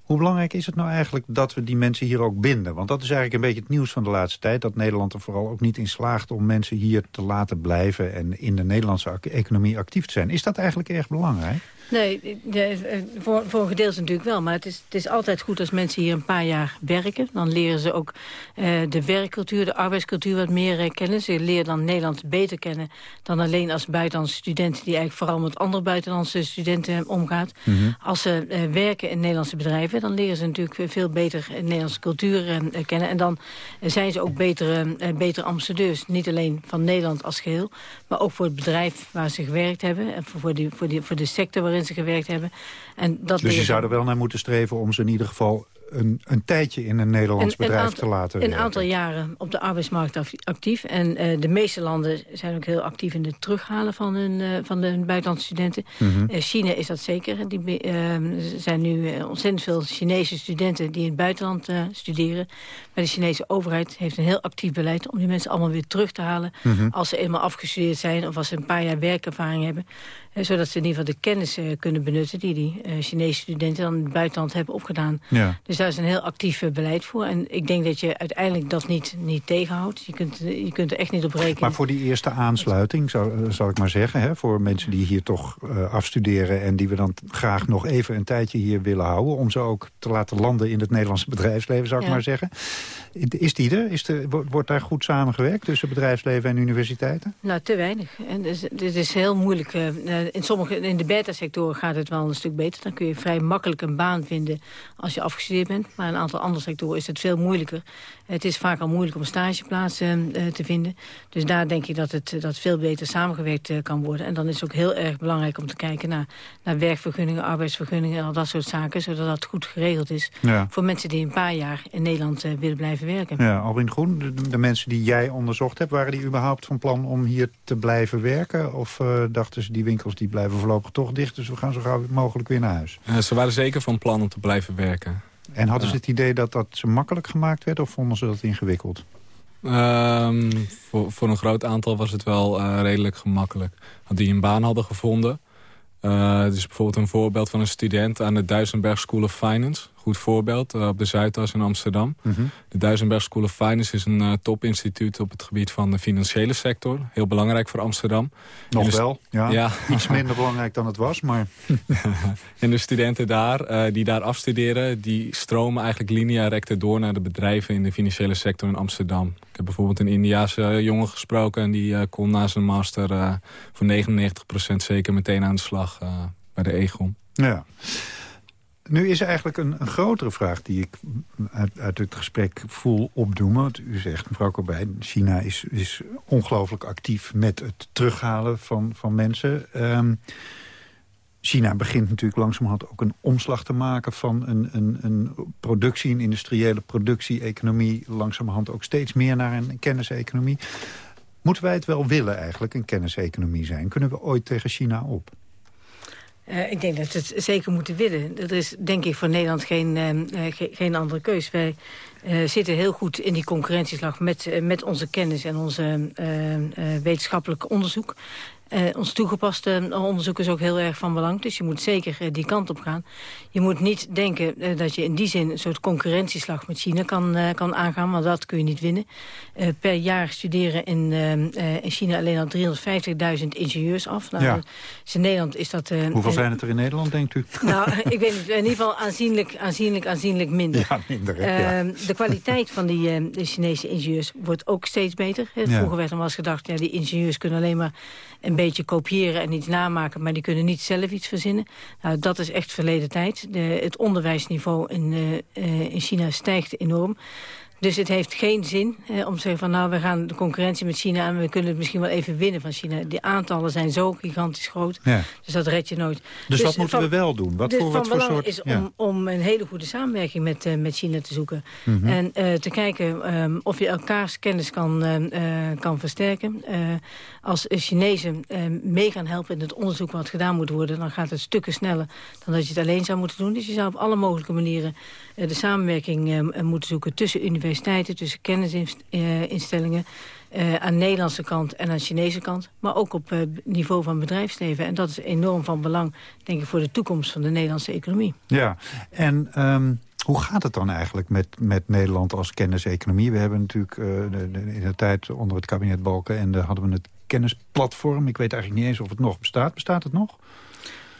Hoe belangrijk is het nou eigenlijk dat we die mensen hier ook binden? Want dat is eigenlijk een beetje het nieuws van de laatste tijd... dat Nederland er vooral ook niet in slaagt om mensen hier te laten blijven... en in de Nederlandse economie actief te zijn. Is dat eigenlijk erg belangrijk? Nee, de, voor, voor een gedeelte natuurlijk wel. Maar het is, het is altijd goed als mensen hier een paar jaar werken. Dan leren ze ook uh, de werkcultuur, de arbeidscultuur wat meer uh, kennen. Ze leren dan Nederland beter kennen dan alleen als buitenlandse student... die eigenlijk vooral met andere buitenlandse studenten omgaat. Mm -hmm. Als ze uh, werken in Nederlandse bedrijven... dan leren ze natuurlijk veel beter Nederlandse cultuur kennen. En dan zijn ze ook betere, betere ambassadeurs. Niet alleen van Nederland als geheel... maar ook voor het bedrijf waar ze gewerkt hebben... en voor, die, voor, die, voor de sector waarin gewerkt hebben. En dat dus je zou er wel naar moeten streven om ze in ieder geval een, een tijdje in een Nederlands bedrijf te laten Een aantal jaren op de arbeidsmarkt actief. En uh, de meeste landen zijn ook heel actief in het terughalen van hun, uh, van de buitenlandse studenten. Mm -hmm. uh, China is dat zeker. Die, er zijn nu ontzettend veel Chinese studenten die in het buitenland studeren. Maar de Chinese overheid heeft een heel actief beleid om die mensen allemaal weer terug te halen. Mm -hmm. Als ze eenmaal afgestudeerd zijn of als ze een paar jaar werkervaring hebben. Zodat ze in ieder geval de kennis kunnen benutten die die Chinese studenten dan in het buitenland hebben opgedaan. Ja. Dus daar is een heel actief beleid voor. En ik denk dat je uiteindelijk dat niet, niet tegenhoudt. Je kunt, je kunt er echt niet op rekenen. Maar voor die eerste aansluiting, zou, zal ik maar zeggen... Hè, voor mensen die hier toch uh, afstuderen... en die we dan graag nog even een tijdje hier willen houden... om ze ook te laten landen in het Nederlandse bedrijfsleven, zou ik maar zeggen. Is die er? Is er wordt daar goed samengewerkt tussen bedrijfsleven en universiteiten? Nou, te weinig. En dus, dit is heel moeilijk. Uh, in, sommige, in de beta-sectoren gaat het wel een stuk beter. Dan kun je vrij makkelijk een baan vinden als je afgestudeerd bent. Maar in een aantal andere sectoren is het veel moeilijker. Het is vaak al moeilijk om stageplaatsen uh, te vinden. Dus daar denk ik dat het dat veel beter samengewerkt uh, kan worden. En dan is het ook heel erg belangrijk om te kijken naar, naar werkvergunningen, arbeidsvergunningen en al dat soort zaken. Zodat dat goed geregeld is ja. voor mensen die een paar jaar in Nederland uh, willen blijven werken. Ja, Alwin Groen, de, de, mensen die jij onderzocht hebt, waren die überhaupt van plan om hier te blijven werken? Of dachten ze die winkels die blijven voorlopig toch dicht, dus we gaan zo gauw mogelijk weer naar huis? ze waren zeker van plan om te blijven werken. En hadden ze het idee dat dat ze makkelijk gemaakt werd of vonden ze dat ingewikkeld? Um, voor, voor een groot aantal was het wel uh, redelijk gemakkelijk. Want die een baan hadden gevonden. Uh, dus bijvoorbeeld een voorbeeld van een student aan de Duisenberg School of Finance. Goed voorbeeld, uh, op de Zuidas in Amsterdam. Mm -hmm. De Duisenberg School of Finance is een uh, topinstituut op het gebied van de financiële sector. Heel belangrijk voor Amsterdam. Nog wel, ja. ja. Iets minder belangrijk dan het was, maar... en de studenten daar, die daar afstuderen... die stromen eigenlijk linea recte door naar de bedrijven in de financiële sector in Amsterdam. Ik heb bijvoorbeeld een Indiaanse jongen gesproken... en die kon na zijn master voor 99% zeker meteen aan de slag bij de Egon. Ja. Nu is er eigenlijk een, een, grotere vraag die ik uit, uit, het gesprek voel opdoemen. Want u zegt, mevrouw Corbijn, China is, is ongelooflijk actief met het terughalen van, van mensen. Um, China begint natuurlijk langzamerhand ook een omslag te maken... van een, een, een productie, een industriële productie-economie... langzamerhand ook steeds meer naar een kenniseconomie. Moeten wij het wel willen eigenlijk, een kenniseconomie zijn? Kunnen we ooit tegen China op? Uh, ik denk dat we het zeker moeten willen. Er is denk ik voor Nederland geen, uh, ge geen andere keus. Wij uh, zitten heel goed in die concurrentieslag met, met onze kennis en onze wetenschappelijk onderzoek. Uh, ons toegepaste onderzoek is ook heel erg van belang. Dus je moet zeker uh, die kant op gaan. Je moet niet denken uh, dat je in die zin een soort concurrentieslag met China kan, kan aangaan. Want dat kun je niet winnen. per jaar studeren in, in China alleen al 350.000 ingenieurs af. Nou, ja. dus in Nederland is dat... Hoeveel zijn het er in Nederland, denkt u? Nou, ik weet. In ieder geval aanzienlijk, aanzienlijk, aanzienlijk minder. Ja, minder. Hè, ja. De kwaliteit van die de Chinese ingenieurs wordt ook steeds beter. Vroeger werd er wel eens gedacht, ja, die ingenieurs kunnen alleen maar een beetje kopiëren en iets namaken... maar die kunnen niet zelf iets verzinnen. Nou, dat is echt verleden tijd. De, het onderwijsniveau in, uh, in China stijgt enorm. Dus het heeft geen zin eh, om te zeggen van nou we gaan de concurrentie met China en we kunnen het misschien wel even winnen van China. Die aantallen zijn zo gigantisch groot, Ja. dus dat red je nooit. Dus, wat moeten van- we wel doen? Wat dus voor, van wat voor soort... is ja. om, om een hele goede samenwerking met, eh, met China te zoeken. Mhm. En eh, te kijken ehm, of je elkaars kennis kan, eh, kan versterken. Als Chinezen ehm, mee gaan helpen in het onderzoek wat gedaan moet worden... dan gaat het stukken sneller dan dat je het alleen zou moeten doen. Dus je zou op alle mogelijke manieren de samenwerking ehm, eh, moeten zoeken... tussen universiteiten, tussen kennisinstellingen... eh, aan de Nederlandse kant en aan Chinese kant. Maar ook op eh, niveau van bedrijfsleven. En dat is enorm van belang, denk ik, voor de toekomst van de Nederlandse economie. Ja, en ehm, hoe gaat het dan eigenlijk met, met Nederland als kenniseconomie? We hebben natuurlijk eh, in de tijd onder het kabinet Balken... en daar hadden we het kennisplatform. Ik weet eigenlijk niet eens of het nog bestaat. Bestaat het nog?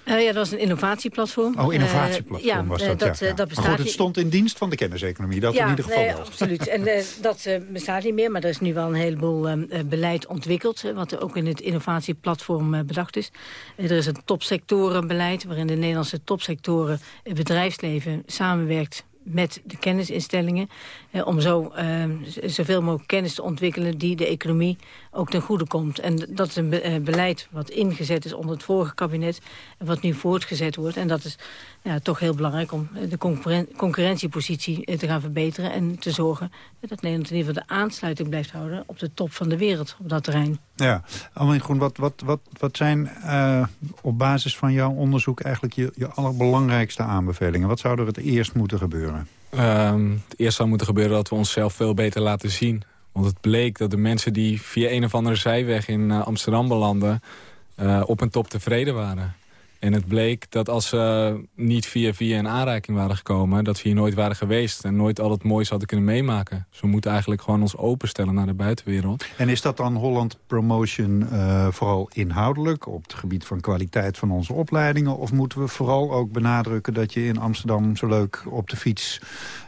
Eh, ja, dat was een innovatieplatform. Oh, innovatieplatform Eh, ja, was eh, dat, dat, ja. ja. dat Maar bestaat goed, het stond in dienst van de kenniseconomie. Dat ja, in ieder geval nee, wel. absoluut. En dat bestaat niet meer, maar er is nu wel een heleboel beleid ontwikkeld... wat er ook in het innovatieplatform bedacht is. Er is een topsectorenbeleid waarin de Nederlandse topsectoren... het bedrijfsleven samenwerkt met de kennisinstellingen... eh, om zo eh, zoveel mogelijk kennis te ontwikkelen... die de economie ook ten goede komt. En dat is een be- eh, beleid wat ingezet is onder het vorige kabinet... en wat nu voortgezet wordt. En dat is ja, toch heel belangrijk om eh, de concurren- concurrentiepositie eh, te gaan verbeteren... en te zorgen dat Nederland in ieder geval de aansluiting blijft houden... op de top van de wereld op dat terrein. Ja, Almeen Groen, wat, wat, wat, wat zijn eh, op basis van jouw onderzoek eigenlijk je, je allerbelangrijkste aanbevelingen? Wat zou er het eerst moeten gebeuren? Ehm, het eerst zou moeten gebeuren dat we onszelf veel beter laten zien. Want het bleek dat de mensen die via een of andere zijweg in eh, Amsterdam belanden... eh, op een top tevreden waren. En het bleek dat als ze niet via via in aanraking waren gekomen... dat we hier nooit waren geweest en nooit al het moois hadden kunnen meemaken. Dus we moeten eigenlijk gewoon ons openstellen naar de buitenwereld. En is dat dan Holland Promotion eh, vooral inhoudelijk... op het gebied van kwaliteit van onze opleidingen? Of moeten we vooral ook benadrukken dat je in Amsterdam zo leuk op de fiets...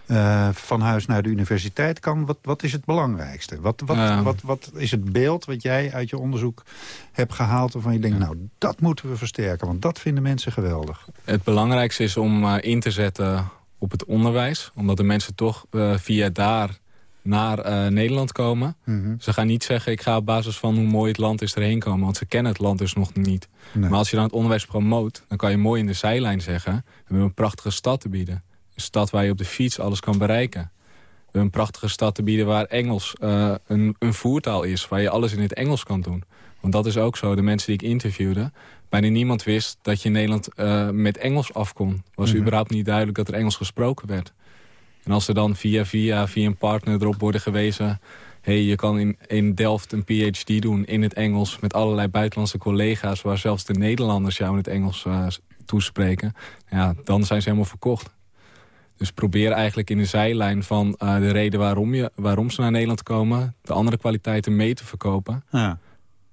eh, van huis naar de universiteit kan? Wat, wat is het belangrijkste? Wat, wat, wat, wat is het beeld wat jij uit je onderzoek hebt gehaald... waarvan je denkt, nou, dat moeten we versterken, want dat vinden mensen geweldig. Het belangrijkste is om eh, in te zetten op het onderwijs. Omdat de mensen toch eh, via daar naar Nederland komen. Mhm. Ze gaan niet zeggen, ik ga op basis van hoe mooi het land is erheen komen. Want ze kennen het land dus nog niet. Nee. Maar als je dan het onderwijs promoot, dan kan je mooi in de zijlijn zeggen... we hebben een prachtige stad te bieden. Een stad waar je op de fiets alles kan bereiken. We een prachtige stad te bieden waar Engels eh, een, een voertaal is. Waar je alles in het Engels kan doen. Want dat is ook zo. De mensen die ik interviewde... bijna niemand wist dat je in Nederland eh, met Engels af kon. was Mhm. überhaupt niet duidelijk dat er Engels gesproken werd. En als er dan via via, via een partner erop worden gewezen... hey, je kan in, in Delft een PhD doen in het Engels... met allerlei buitenlandse collega's... waar zelfs de Nederlanders jou in het Engels eh, toespreken... Ja, dan zijn ze helemaal verkocht. Dus probeer eigenlijk in de zijlijn van eh, de reden waarom, je, waarom ze naar Nederland komen... de andere kwaliteiten mee te verkopen. Ja.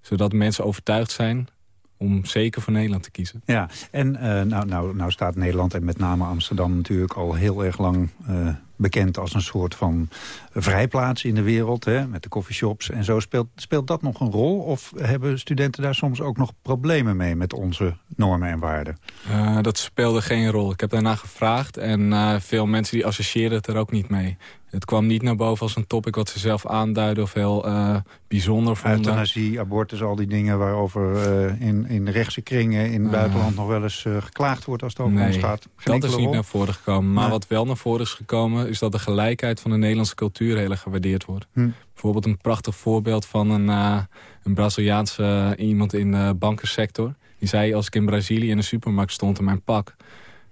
Zodat mensen overtuigd zijn om zeker voor Nederland te kiezen. Ja, en eh, nou, nou, nou staat Nederland en met name Amsterdam natuurlijk al heel erg lang eh, bekend als een soort van vrijplaats in de wereld. Hè, met de coffeeshops en zo. Speelt, speelt dat nog een rol? Of hebben studenten daar soms ook nog problemen mee met onze normen en waarden? Eh, dat speelde geen rol. Ik heb daarna gevraagd en eh, veel mensen die associeerden het er ook niet mee. Het kwam niet naar boven als een topic wat ze zelf aanduiden of heel eh, bijzonder vonden. Euthanasie, abortus, al die dingen waarover in, in rechtse kringen in het buitenland nog wel eens geklaagd wordt als het over Nee, ons gaat. Geen dat is niet rol? naar voren gekomen. Maar Nee. wat wel naar voren is gekomen... is dat de gelijkheid van de Nederlandse cultuur heel erg gewaardeerd wordt. Hm. Bijvoorbeeld een prachtig voorbeeld van een, eh, een Braziliaanse eh, iemand in de bankensector. Die zei, als ik in Brazilië in een supermarkt stond in mijn pak...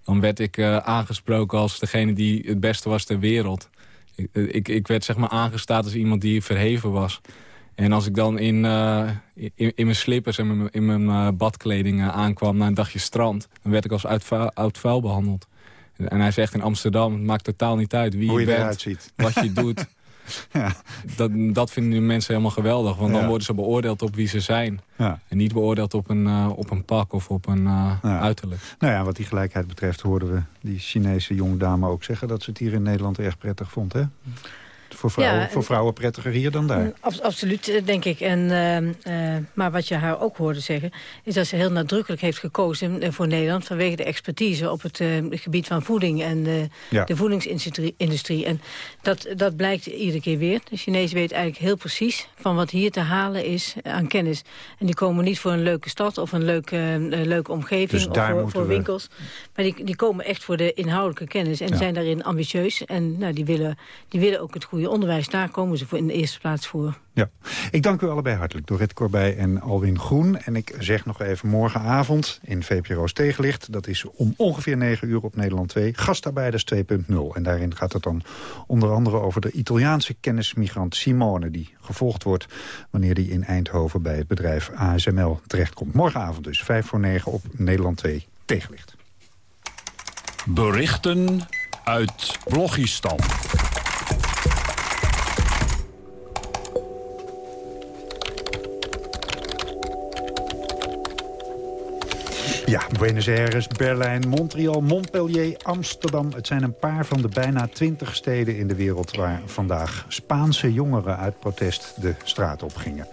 dan werd ik eh, aangesproken als degene die het beste was ter wereld. Ik, ik, ik werd zeg maar aangestaat als iemand die verheven was. En als ik dan in, in, in mijn slippers en mijn- in mijn badkleding aankwam naar een dagje strand... dan werd ik als oud vuil behandeld. En hij zegt in Amsterdam, het maakt totaal niet uit wie Hoe je, je bent, eruit ziet. wat je doet. Ja. dat, dat vinden die mensen helemaal geweldig. Want dan Ja. worden ze beoordeeld op wie ze zijn. Ja. En niet beoordeeld op een, eh, op een pak of op een eh, Ja. uiterlijk. Nou ja, wat die gelijkheid betreft hoorden we die Chinese jonge dame ook zeggen... dat ze het hier in Nederland erg prettig vond, hè? Voor vrouwen, Ja, voor vrouwen prettiger hier dan daar. Ab- absoluut, eh, denk ik. En, eh, eh, maar wat je haar ook hoorde zeggen... is dat ze heel nadrukkelijk heeft gekozen eh, voor Nederland... vanwege de expertise op het gebied van voeding en Ja. de voedingsindustrie. industrie. En dat, dat blijkt iedere keer weer. De Chinezen weten eigenlijk heel precies... van wat hier te halen is aan kennis. En die komen niet voor een leuke stad of een leuke, eh, leuke omgeving... Dus of voor, we- winkels. Maar die, die komen echt voor de inhoudelijke kennis... en Ja. zijn daarin ambitieus. En nou, die, willen, die willen ook het goede onderwijs. Daar komen ze voor in de eerste plaats voor. Ja, ik dank u allebei hartelijk, Dorrit Corbij en Alwin Groen. En ik zeg nog even morgenavond in VPRO's Tegenlicht. Dat is om ongeveer 9 uur op Nederland 2. Gastarbeiders 2.0. En daarin gaat het dan onder andere over de Italiaanse kennismigrant Simone... die gevolgd wordt wanneer die in Eindhoven bij het bedrijf ASML terechtkomt. Morgenavond dus, 5 voor 9 op Nederland 2 Tegenlicht. Berichten uit Blogistan. Ja, Buenos Aires, Berlijn, Montreal, Montpellier, Amsterdam. Het zijn een paar van de bijna twintig steden in de wereld... waar vandaag Spaanse jongeren uit protest de straat op gingen.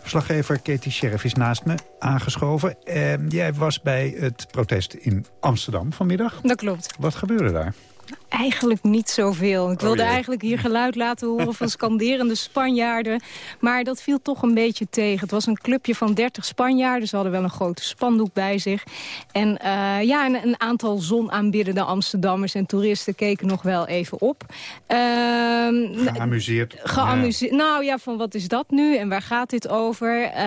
Verslaggever Katie Sheriff is naast me aangeschoven. Eh, jij was bij het protest in Amsterdam vanmiddag. Dat klopt. Wat gebeurde daar? Eigenlijk niet zoveel. Ik wilde jee. eigenlijk hier geluid laten horen van scanderende Spanjaarden. Maar dat viel toch een beetje tegen. Het was een clubje van 30 Spanjaarden. Ze hadden wel een grote spandoek bij zich. En eh, ja, een, een aantal zonaanbiddende Amsterdammers en toeristen keken nog wel even op. Ehm, Geamuseerd. Geamuseerd. Nou ja, van wat is dat nu en waar gaat dit over? Eh,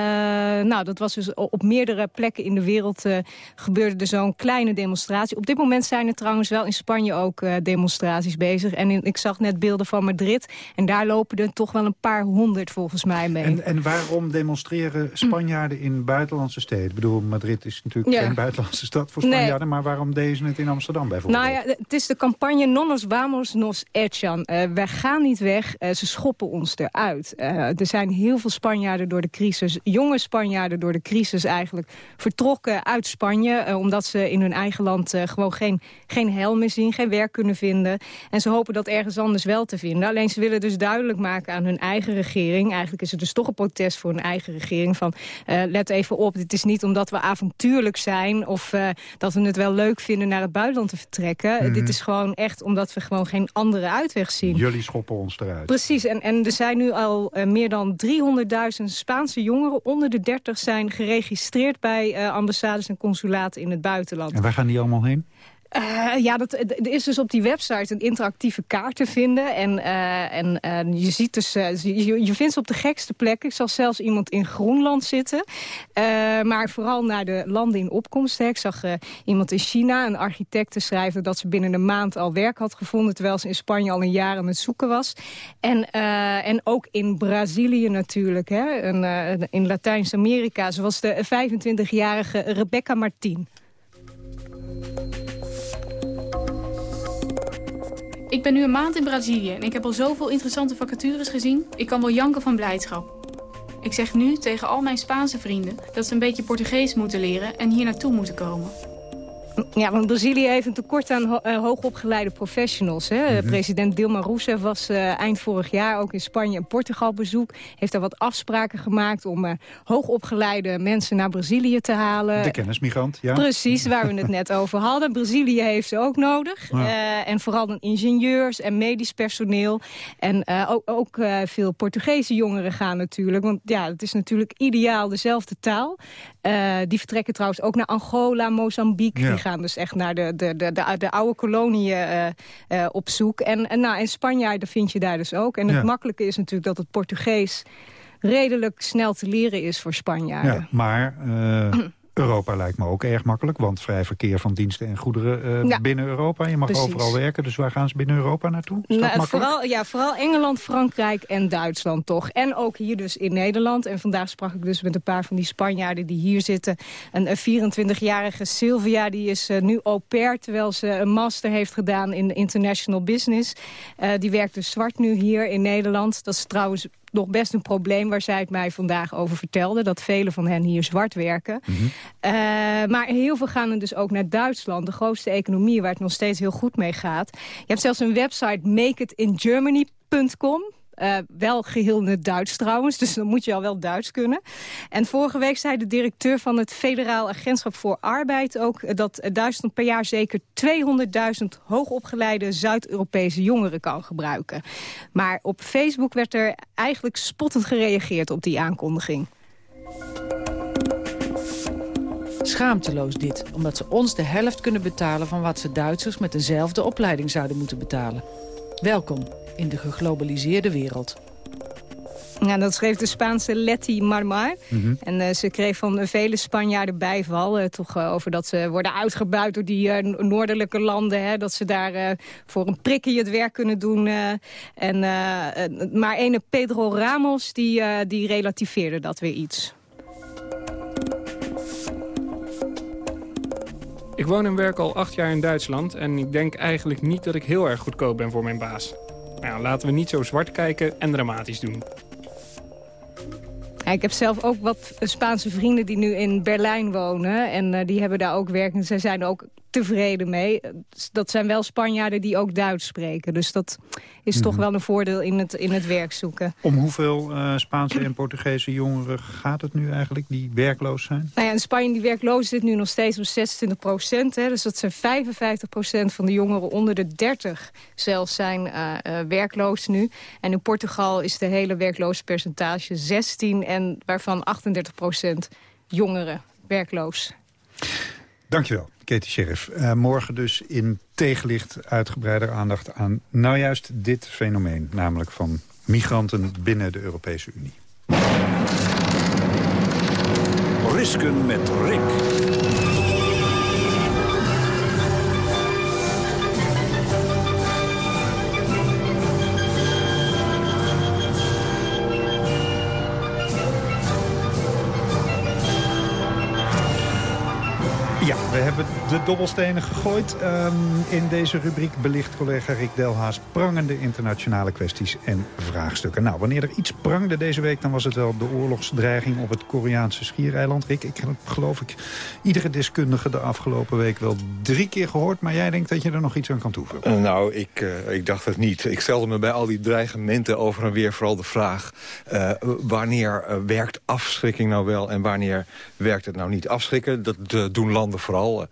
nou, dat was dus op meerdere plekken in de wereld eh, gebeurde er zo'n kleine demonstratie. Op dit moment zijn er trouwens wel in Spanje ook demonstraties bezig. En in- ik zag net beelden van Madrid. En daar lopen er toch wel een paar honderd volgens mij mee. En, en waarom demonstreren Spanjaarden in buitenlandse steden? Ik bedoel, Madrid is natuurlijk Ja. geen buitenlandse stad voor Nee. Spanjaarden... maar waarom deden ze het in Amsterdam bijvoorbeeld? Nou ja, het is de campagne Non nos vamos, nos echan. Eh, wij gaan niet weg, eh, ze schoppen ons eruit. Eh, er zijn heel veel Spanjaarden door de crisis, jonge Spanjaarden door de crisis eigenlijk, vertrokken uit Spanje. omdat ze in hun eigen land gewoon geen, geen hel meer zien, geen werk kunnen vinden. En ze hopen dat ergens anders wel te vinden. Alleen ze willen dus duidelijk maken aan hun eigen regering. Eigenlijk is het dus toch een protest voor hun eigen regering. Van eh, let even op, dit is niet omdat we avontuurlijk zijn... of eh, dat we het wel leuk vinden naar het buitenland te vertrekken. Mhm. Dit is gewoon echt omdat we gewoon geen andere uitweg zien. Jullie schoppen ons eruit. Precies, en, en er zijn nu al eh, meer dan 300.000 Spaanse jongeren onder de 30 zijn geregistreerd bij ambassades en consulaten in het buitenland. En waar gaan die allemaal heen? Eh, ja, dat, er is dus op die website een interactieve kaart te vinden. En, eh, en eh, je ziet dus, je, je vindt ze op de gekste plekken. Ik zag zelfs iemand in Groenland zitten. Maar vooral naar de landen in opkomst. Ik zag iemand in China, een architect, te schrijven... dat ze binnen een maand al werk had gevonden... terwijl ze in Spanje al een jaar aan het zoeken was. En, en ook in Brazilië natuurlijk. Hè. En, in Latijns-Amerika, zoals de 25-jarige Rebecca Martin. Ik ben nu een maand in Brazilië en ik heb al zoveel interessante vacatures gezien. Ik kan wel janken van blijdschap. Ik zeg nu tegen al mijn Spaanse vrienden dat ze een beetje Portugees moeten leren en hier naartoe moeten komen. Ja, want Brazilië heeft een tekort aan ho eh, hoogopgeleide professionals. Hè? Mhm. President Dilma Rousseff was eh, eind vorig jaar ook in Spanje en Portugal bezoek. Heeft daar wat afspraken gemaakt om eh, hoogopgeleide mensen naar Brazilië te halen. De kennismigrant, ja. Precies, waar we het net over hadden. Brazilië heeft ze ook nodig. Ja. En vooral dan ingenieurs en medisch personeel. En ook, ook veel Portugese jongeren gaan natuurlijk. Want ja, het is natuurlijk ideaal dezelfde taal. Die vertrekken trouwens ook naar Angola, Mozambique. Ja. Die gaan dus echt naar de, de, de, de, de oude koloniën eh, eh, op zoek. En, en, nou, en Spanjaarden vind je daar dus ook. En het Ja. makkelijke is natuurlijk dat het Portugees redelijk snel te leren is voor Spanjaarden. Ja, maar eh, Europa lijkt me ook erg makkelijk. Want vrij verkeer van diensten en goederen eh, Ja. binnen Europa. Je mag Precies. overal werken, dus waar gaan ze binnen Europa naartoe? Is Nou, vooral, ja, vooral Engeland, Frankrijk en Duitsland toch. En ook hier dus in Nederland. En vandaag sprak ik dus met een paar van die Spanjaarden die hier zitten. Een, een 24-jarige Sylvia, die is eh, nu au pair... terwijl ze een master heeft gedaan in international business. Eh, die werkt dus zwart nu hier in Nederland. Dat is trouwens nog best een probleem waar zij het mij vandaag over vertelde. Dat velen van hen hier zwart werken. Eh, maar heel veel gaan er dus ook naar Duitsland. De grootste economie waar het nog steeds heel goed mee gaat. Je hebt zelfs een website .com. Uh, wel geheel in het Duits trouwens, dus dan moet je al wel Duits kunnen. En vorige week zei de directeur van het Federaal Agentschap voor Arbeid ook... dat Duitsland per jaar zeker 200.000 hoogopgeleide Zuid-Europese jongeren kan gebruiken. Maar op Facebook werd er eigenlijk spottend gereageerd op die aankondiging. Schaamteloos dit, omdat ze ons de helft kunnen betalen... van wat ze Duitsers met dezelfde opleiding zouden moeten betalen. Welkom in de geglobaliseerde wereld. Ja, dat schreef de Spaanse Letty Marmar. Mhm. En uh, ze kreeg van vele Spanjaarden bijval. Uh, toch uh, over dat ze worden uitgebuit door die noordelijke landen. Hè, dat ze daar voor een prikje het werk kunnen doen. en, maar ene Pedro Ramos die, die relativeerde dat weer iets. Ik woon en werk al acht jaar in Duitsland en ik denk eigenlijk niet dat ik heel erg goedkoop ben voor mijn baas. Nou, laten we niet zo zwart kijken en dramatisch doen. Ja, ik heb zelf ook wat Spaanse vrienden die nu in Berlijn wonen. En uh, die hebben daar ook werk. En zij zijn ook tevreden mee. Dat zijn wel Spanjaarden die ook Duits spreken. Dus dat is toch mhm. wel een voordeel in het, in het werk zoeken. Om hoeveel uh, Spaanse en Portugese jongeren gaat het nu eigenlijk die werkloos zijn? Nou ja, in Spanje die werkloos zit nu nog steeds op 26 procent. Dus dat zijn 55 procent van de jongeren onder de 30 zelfs zijn uh, uh, werkloos nu. En in Portugal is de hele werkloze percentage 16 en waarvan 38 procent jongeren werkloos. Dankjewel. Katie Sheriff. Uh, morgen dus in tegenlicht uitgebreider aandacht aan nou juist dit fenomeen. Namelijk van migranten binnen de Europese Unie. Risken met Rick. Ja, we hebben de dobbelstenen gegooid. Um, in deze rubriek belicht collega Rick Delhaas prangende internationale kwesties en vraagstukken. Nou, wanneer er iets prangde deze week, dan was het wel de oorlogsdreiging op het Koreaanse schiereiland. Rick, ik heb geloof ik iedere deskundige de afgelopen week wel drie keer gehoord. Maar jij denkt dat je er nog iets aan kan toevoegen? Uh, nou, ik, uh, ik dacht het niet. Ik stelde me bij al die dreigementen over en weer vooral de vraag... Uh, wanneer werkt afschrikking nou wel en wanneer werkt het nou niet? Afschrikken, dat doen landen vooral eh,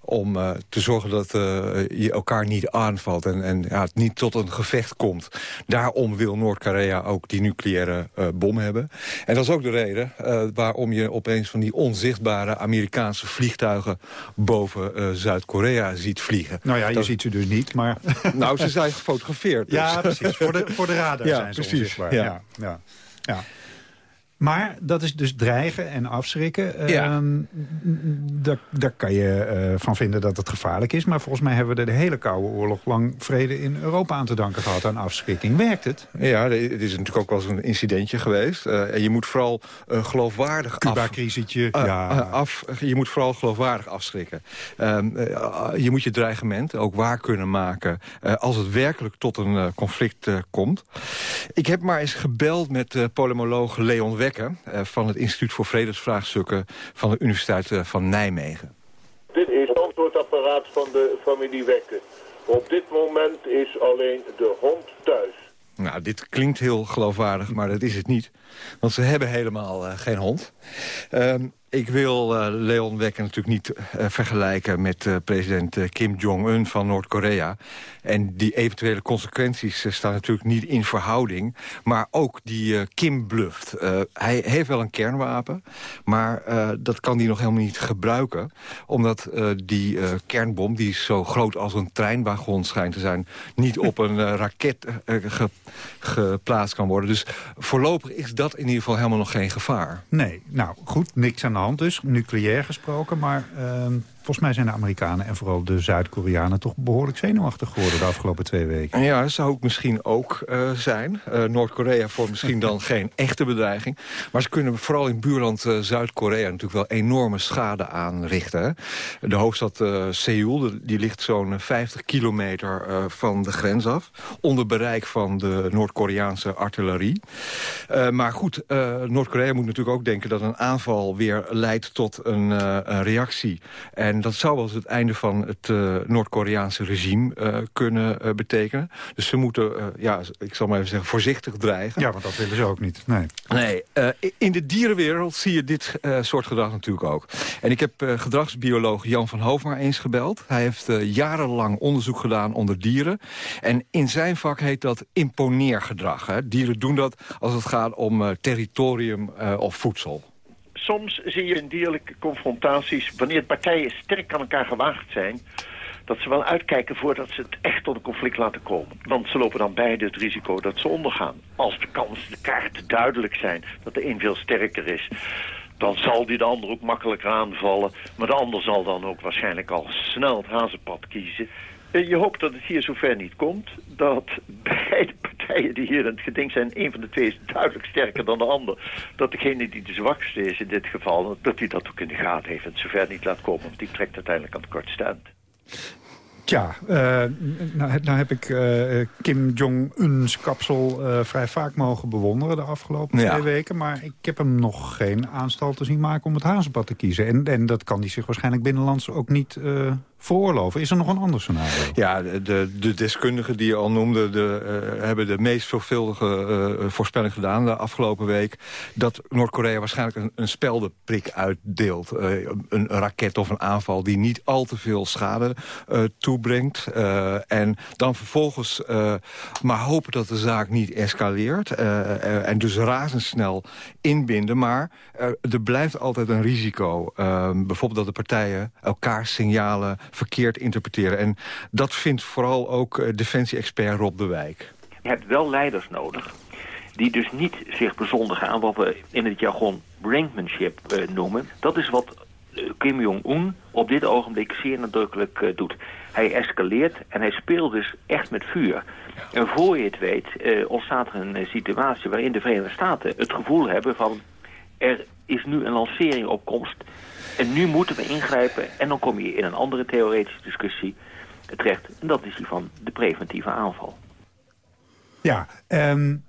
om uh, te zorgen dat uh, je elkaar niet aanvalt en, en ja, het niet tot een gevecht komt. Daarom wil Noord-Korea ook die nucleaire uh, bom hebben. En dat is ook de reden waarom je opeens van die onzichtbare Amerikaanse vliegtuigen boven Zuid-Korea ziet vliegen. Nou ja, je dat... ziet ze dus niet, maar... Nou, ze zijn gefotografeerd. Dus. Ja, precies. Voor de, voor de radar ja, zijn ze precies. onzichtbaar. Ja. Ja, ja. Maar dat is dus dreigen en afschrikken. Ja. Uh, daar, daar kan je uh, van vinden dat het gevaarlijk is. Maar volgens mij hebben we de hele Koude Oorlog lang vrede in Europa aan te danken gehad aan afschrikking. Werkt het? Ja, het is natuurlijk ook wel eens een incidentje geweest. Uh, en je moet vooral uh, geloofwaardig Cuba-crisisje, ja. af. Je moet vooral geloofwaardig afschrikken. Ehm, je moet je dreigement ook waar kunnen maken als het werkelijk tot een conflict komt. Ik heb maar eens gebeld met polemoloog Leon Weck eh, van het Instituut voor Vredesvraagstukken van de Universiteit eh, van Nijmegen. Dit is het antwoordapparaat van de familie Wekke. Op dit moment is alleen de hond thuis. Nou, dit klinkt heel geloofwaardig, maar dat is het niet. Want ze hebben helemaal uh, geen hond. Um, ik wil uh, Leon Wekker natuurlijk niet uh, vergelijken met president Kim Jong-un van Noord-Korea. En die eventuele consequenties staan natuurlijk niet in verhouding. Maar ook die Kim bluft. hij heeft wel een kernwapen, maar dat kan hij nog helemaal niet gebruiken. Omdat die kernbom, die zo groot als een treinwagon schijnt te zijn... niet op een raket ge geplaatst kan worden. Dus voorlopig is dat in ieder geval helemaal nog geen gevaar. Nee, nou goed, niks aan de hand dus, nucleair gesproken. Maar uh, Volgens mij zijn de Amerikanen en vooral de Zuid-Koreanen... toch behoorlijk zenuwachtig geworden de afgelopen twee weken. Ja, zou ook misschien ook uh, zijn. Uh, Noord-Korea vormt misschien dan geen echte bedreiging. Maar ze kunnen vooral in buurland uh, Zuid-Korea... natuurlijk wel enorme schade aanrichten. De hoofdstad Seoul die ligt zo'n 50 kilometer van de grens af. Onder bereik van de Noord-Koreaanse artillerie. maar goed, Noord-Korea moet natuurlijk ook denken... dat een aanval weer leidt tot een, een reactie... En en dat zou wel eens het einde van het Noord-Koreaanse regime kunnen betekenen. Dus ze moeten, ja, ik zal maar even zeggen, voorzichtig dreigen. Ja, want dat willen ze ook niet. Nee, nee in de dierenwereld zie je dit soort gedrag natuurlijk ook. En ik heb gedragsbioloog Jan van Hoofdmaar eens gebeld. Hij heeft jarenlang onderzoek gedaan onder dieren. En in zijn vak heet dat imponeergedrag. Hè? Dieren doen dat als het gaat om uh, territorium uh, of voedsel. Soms zie je in dierlijke confrontaties, wanneer partijen sterk aan elkaar gewaagd zijn dat ze wel uitkijken voordat ze het echt tot een conflict laten komen. Want ze lopen dan beide het risico dat ze ondergaan. Als de kans, de kaarten duidelijk zijn dat de een veel sterker is dan zal die de ander ook makkelijker aanvallen. Maar de ander zal dan ook waarschijnlijk al snel het hazenpad kiezen. Je hoopt dat het hier zover niet komt. Dat beide partijen die hier in het geding zijn... een van de twee is duidelijk sterker dan de ander. Dat degene die de zwakste is in dit geval... dat hij dat ook in de gaten heeft en het zover niet laat komen. Want die trekt uiteindelijk aan het kortste eind. Tja, uh, nou, nou, heb ik uh, Kim Jong-un's kapsel uh, vrij vaak mogen bewonderen de afgelopen twee weken. Maar ik heb hem nog geen aanstal te zien maken om het hazenpad te kiezen. En, en dat kan hij zich waarschijnlijk binnenlands ook niet veroorloven. Is er nog een ander scenario? Ja, de, de deskundigen die je al noemde... De, uh, hebben de meest veelvuldige uh, voorspelling gedaan de afgelopen week... dat Noord-Korea waarschijnlijk een, een speldenprik uitdeelt. Uh, een raket of een aanval die niet al te veel schade toebrengt. en dan vervolgens maar hopen dat de zaak niet escaleert. en dus razendsnel inbinden. Maar er blijft altijd een risico. bijvoorbeeld dat de partijen elkaar signalen verkeerd interpreteren. En dat vindt vooral ook uh, defensie-expert Rob de Wijk. Je hebt wel leiders nodig die dus niet zich bezondigen aan wat we in het jargon brinkmanship uh, noemen. Dat is wat uh, Kim Jong-un op dit ogenblik zeer nadrukkelijk doet. Hij escaleert en hij speelt dus echt met vuur. En voor je het weet ontstaat er een situatie waarin de Verenigde Staten het gevoel hebben van... er is nu een lancering op komst en nu moeten we ingrijpen en dan kom je in een andere theoretische discussie terecht. En dat is die van de preventieve aanval. Ja, um,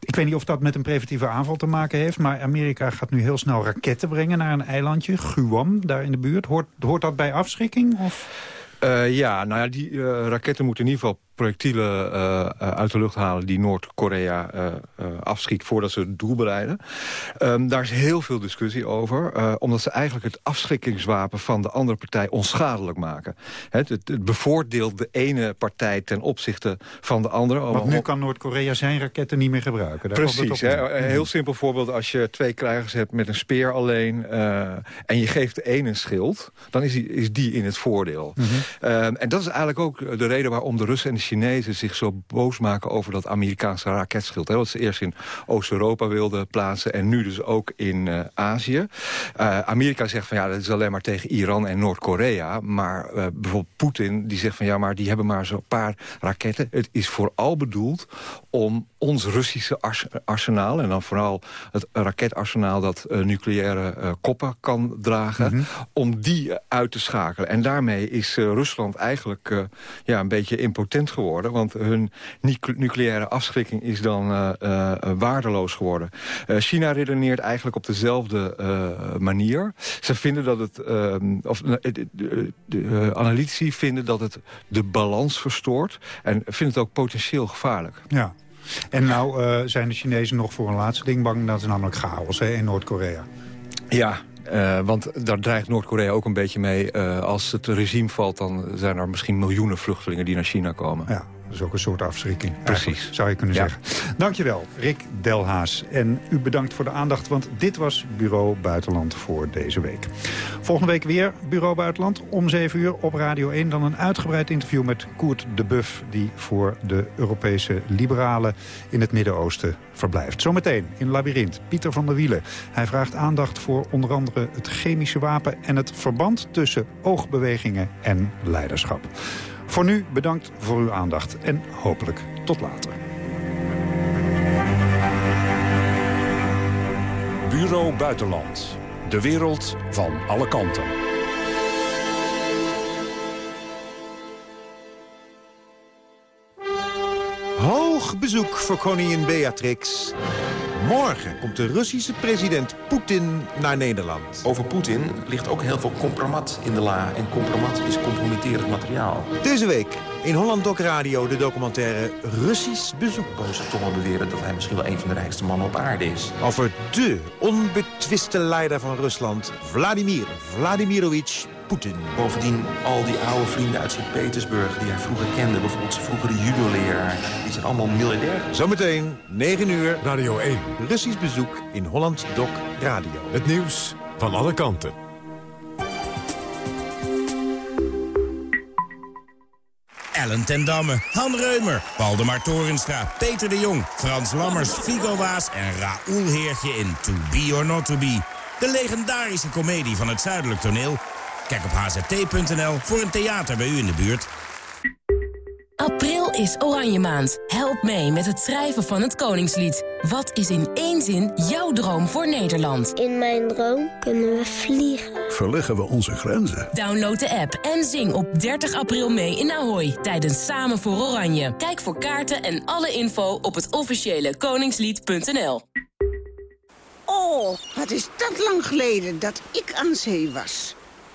ik weet niet of dat met een preventieve aanval te maken heeft... maar Amerika gaat nu heel snel raketten brengen naar een eilandje, Guam, daar in de buurt. Hoort, hoort dat bij afschrikking? Of? Uh, ja, nou ja, die uh, raketten moeten in ieder geval projectielen uh, uit de lucht halen... die Noord-Korea uh, afschiet voordat ze het doel bereiden. Um, daar is heel veel discussie over. omdat ze eigenlijk het afschrikkingswapen van de andere partij onschadelijk maken. Het, het, het bevoordeelt de ene partij ten opzichte van de andere. Want nu kan Noord-Korea zijn raketten niet meer gebruiken. Daar Precies. Hè, een heel simpel voorbeeld. Als je twee krijgers hebt met een speer alleen... en je geeft de ene een schild, dan is die, is die in het voordeel. Mm -hmm. en dat is eigenlijk ook de reden waarom de Russen en de Chinezen zich zo boos maken over dat Amerikaanse raketschild. Hè, wat ze eerst in Oost-Europa wilden plaatsen en nu dus ook in uh, Azië. Uh, Amerika zegt van ja, dat is alleen maar tegen Iran en Noord-Korea. Maar uh, bijvoorbeeld Poetin die zegt van ja, maar die hebben maar zo'n paar raketten. Het is vooral bedoeld om ons Russische ars arsenaal... en dan vooral het raketarsenaal dat nucleaire koppen kan dragen... Mm -hmm. om die uit te schakelen. En daarmee is Rusland eigenlijk ja, een beetje impotent geworden. Want hun nucleaire afschrikking is dan waardeloos geworden. China redeneert eigenlijk op dezelfde manier. Ze vinden dat het... Ehm, of de, de, de analytici vinden dat het de balans verstoort. En vinden het ook potentieel gevaarlijk. Ja. En nou zijn de Chinezen nog voor een laatste ding bang. Dat is namelijk chaos hè, in Noord-Korea. Ja, uh, want daar dreigt Noord-Korea ook een beetje mee. Uh, als het regime valt, dan zijn er misschien miljoenen vluchtelingen die naar China komen. Ja. Dat is ook een soort afschrikking. Precies. Zou je kunnen zeggen. Dankjewel, Rick Delhaas. En u bedankt voor de aandacht, want dit was Bureau Buitenland voor deze week. Volgende week weer Bureau Buitenland om 7 uur op Radio 1. Dan een uitgebreid interview met Koert de Buff... die voor de Europese liberalen in het Midden-Oosten verblijft. Zometeen in Labyrinth, Pieter van der Wielen. Hij vraagt aandacht voor onder andere het chemische wapen... en het verband tussen oogbewegingen en leiderschap. Voor nu bedankt voor uw aandacht en hopelijk tot later. Bureau Buitenland. De wereld van alle kanten. Hoog bezoek voor koningin Beatrix. Morgen komt de Russische president Poetin naar Nederland. Over Poetin ligt ook heel veel compromat in de la. En compromat is compromitterend materiaal. Deze week in Holland Doc Radio de documentaire Russisch bezoek. Boze tongen beweren dat hij misschien wel een van de rijkste mannen op aarde is. Over de onbetwiste leider van Rusland, Vladimir Vladimirovich Poetin. Bovendien al die oude vrienden uit Sint-Petersburg die hij vroeger kende. Bijvoorbeeld zijn vroegere judo-leraar. Die zijn allemaal miljardair. Zometeen, 9 uur. Radio 1. Russisch bezoek in Holland Doc Radio. Het nieuws van alle kanten. Ellen ten Damme, Han Reumer, Waldemar Torenstra, Peter de Jong... Frans Lammers, Figo Waas en Raoul Heertje in To Be or Not To Be. De legendarische komedie van het Zuidelijk Toneel. Kijk op hzt.nl voor een theater bij u in de buurt. April is Oranje Maand. Help mee met het schrijven van het Koningslied. Wat is in één zin jouw droom voor Nederland? In mijn droom kunnen we vliegen. Verleggen we onze grenzen. Download de app en zing op 30 april mee in Ahoy tijdens Samen voor Oranje. Kijk voor kaarten en alle info op het officiële koningslied.nl. Oh, wat is dat lang geleden dat ik aan zee was.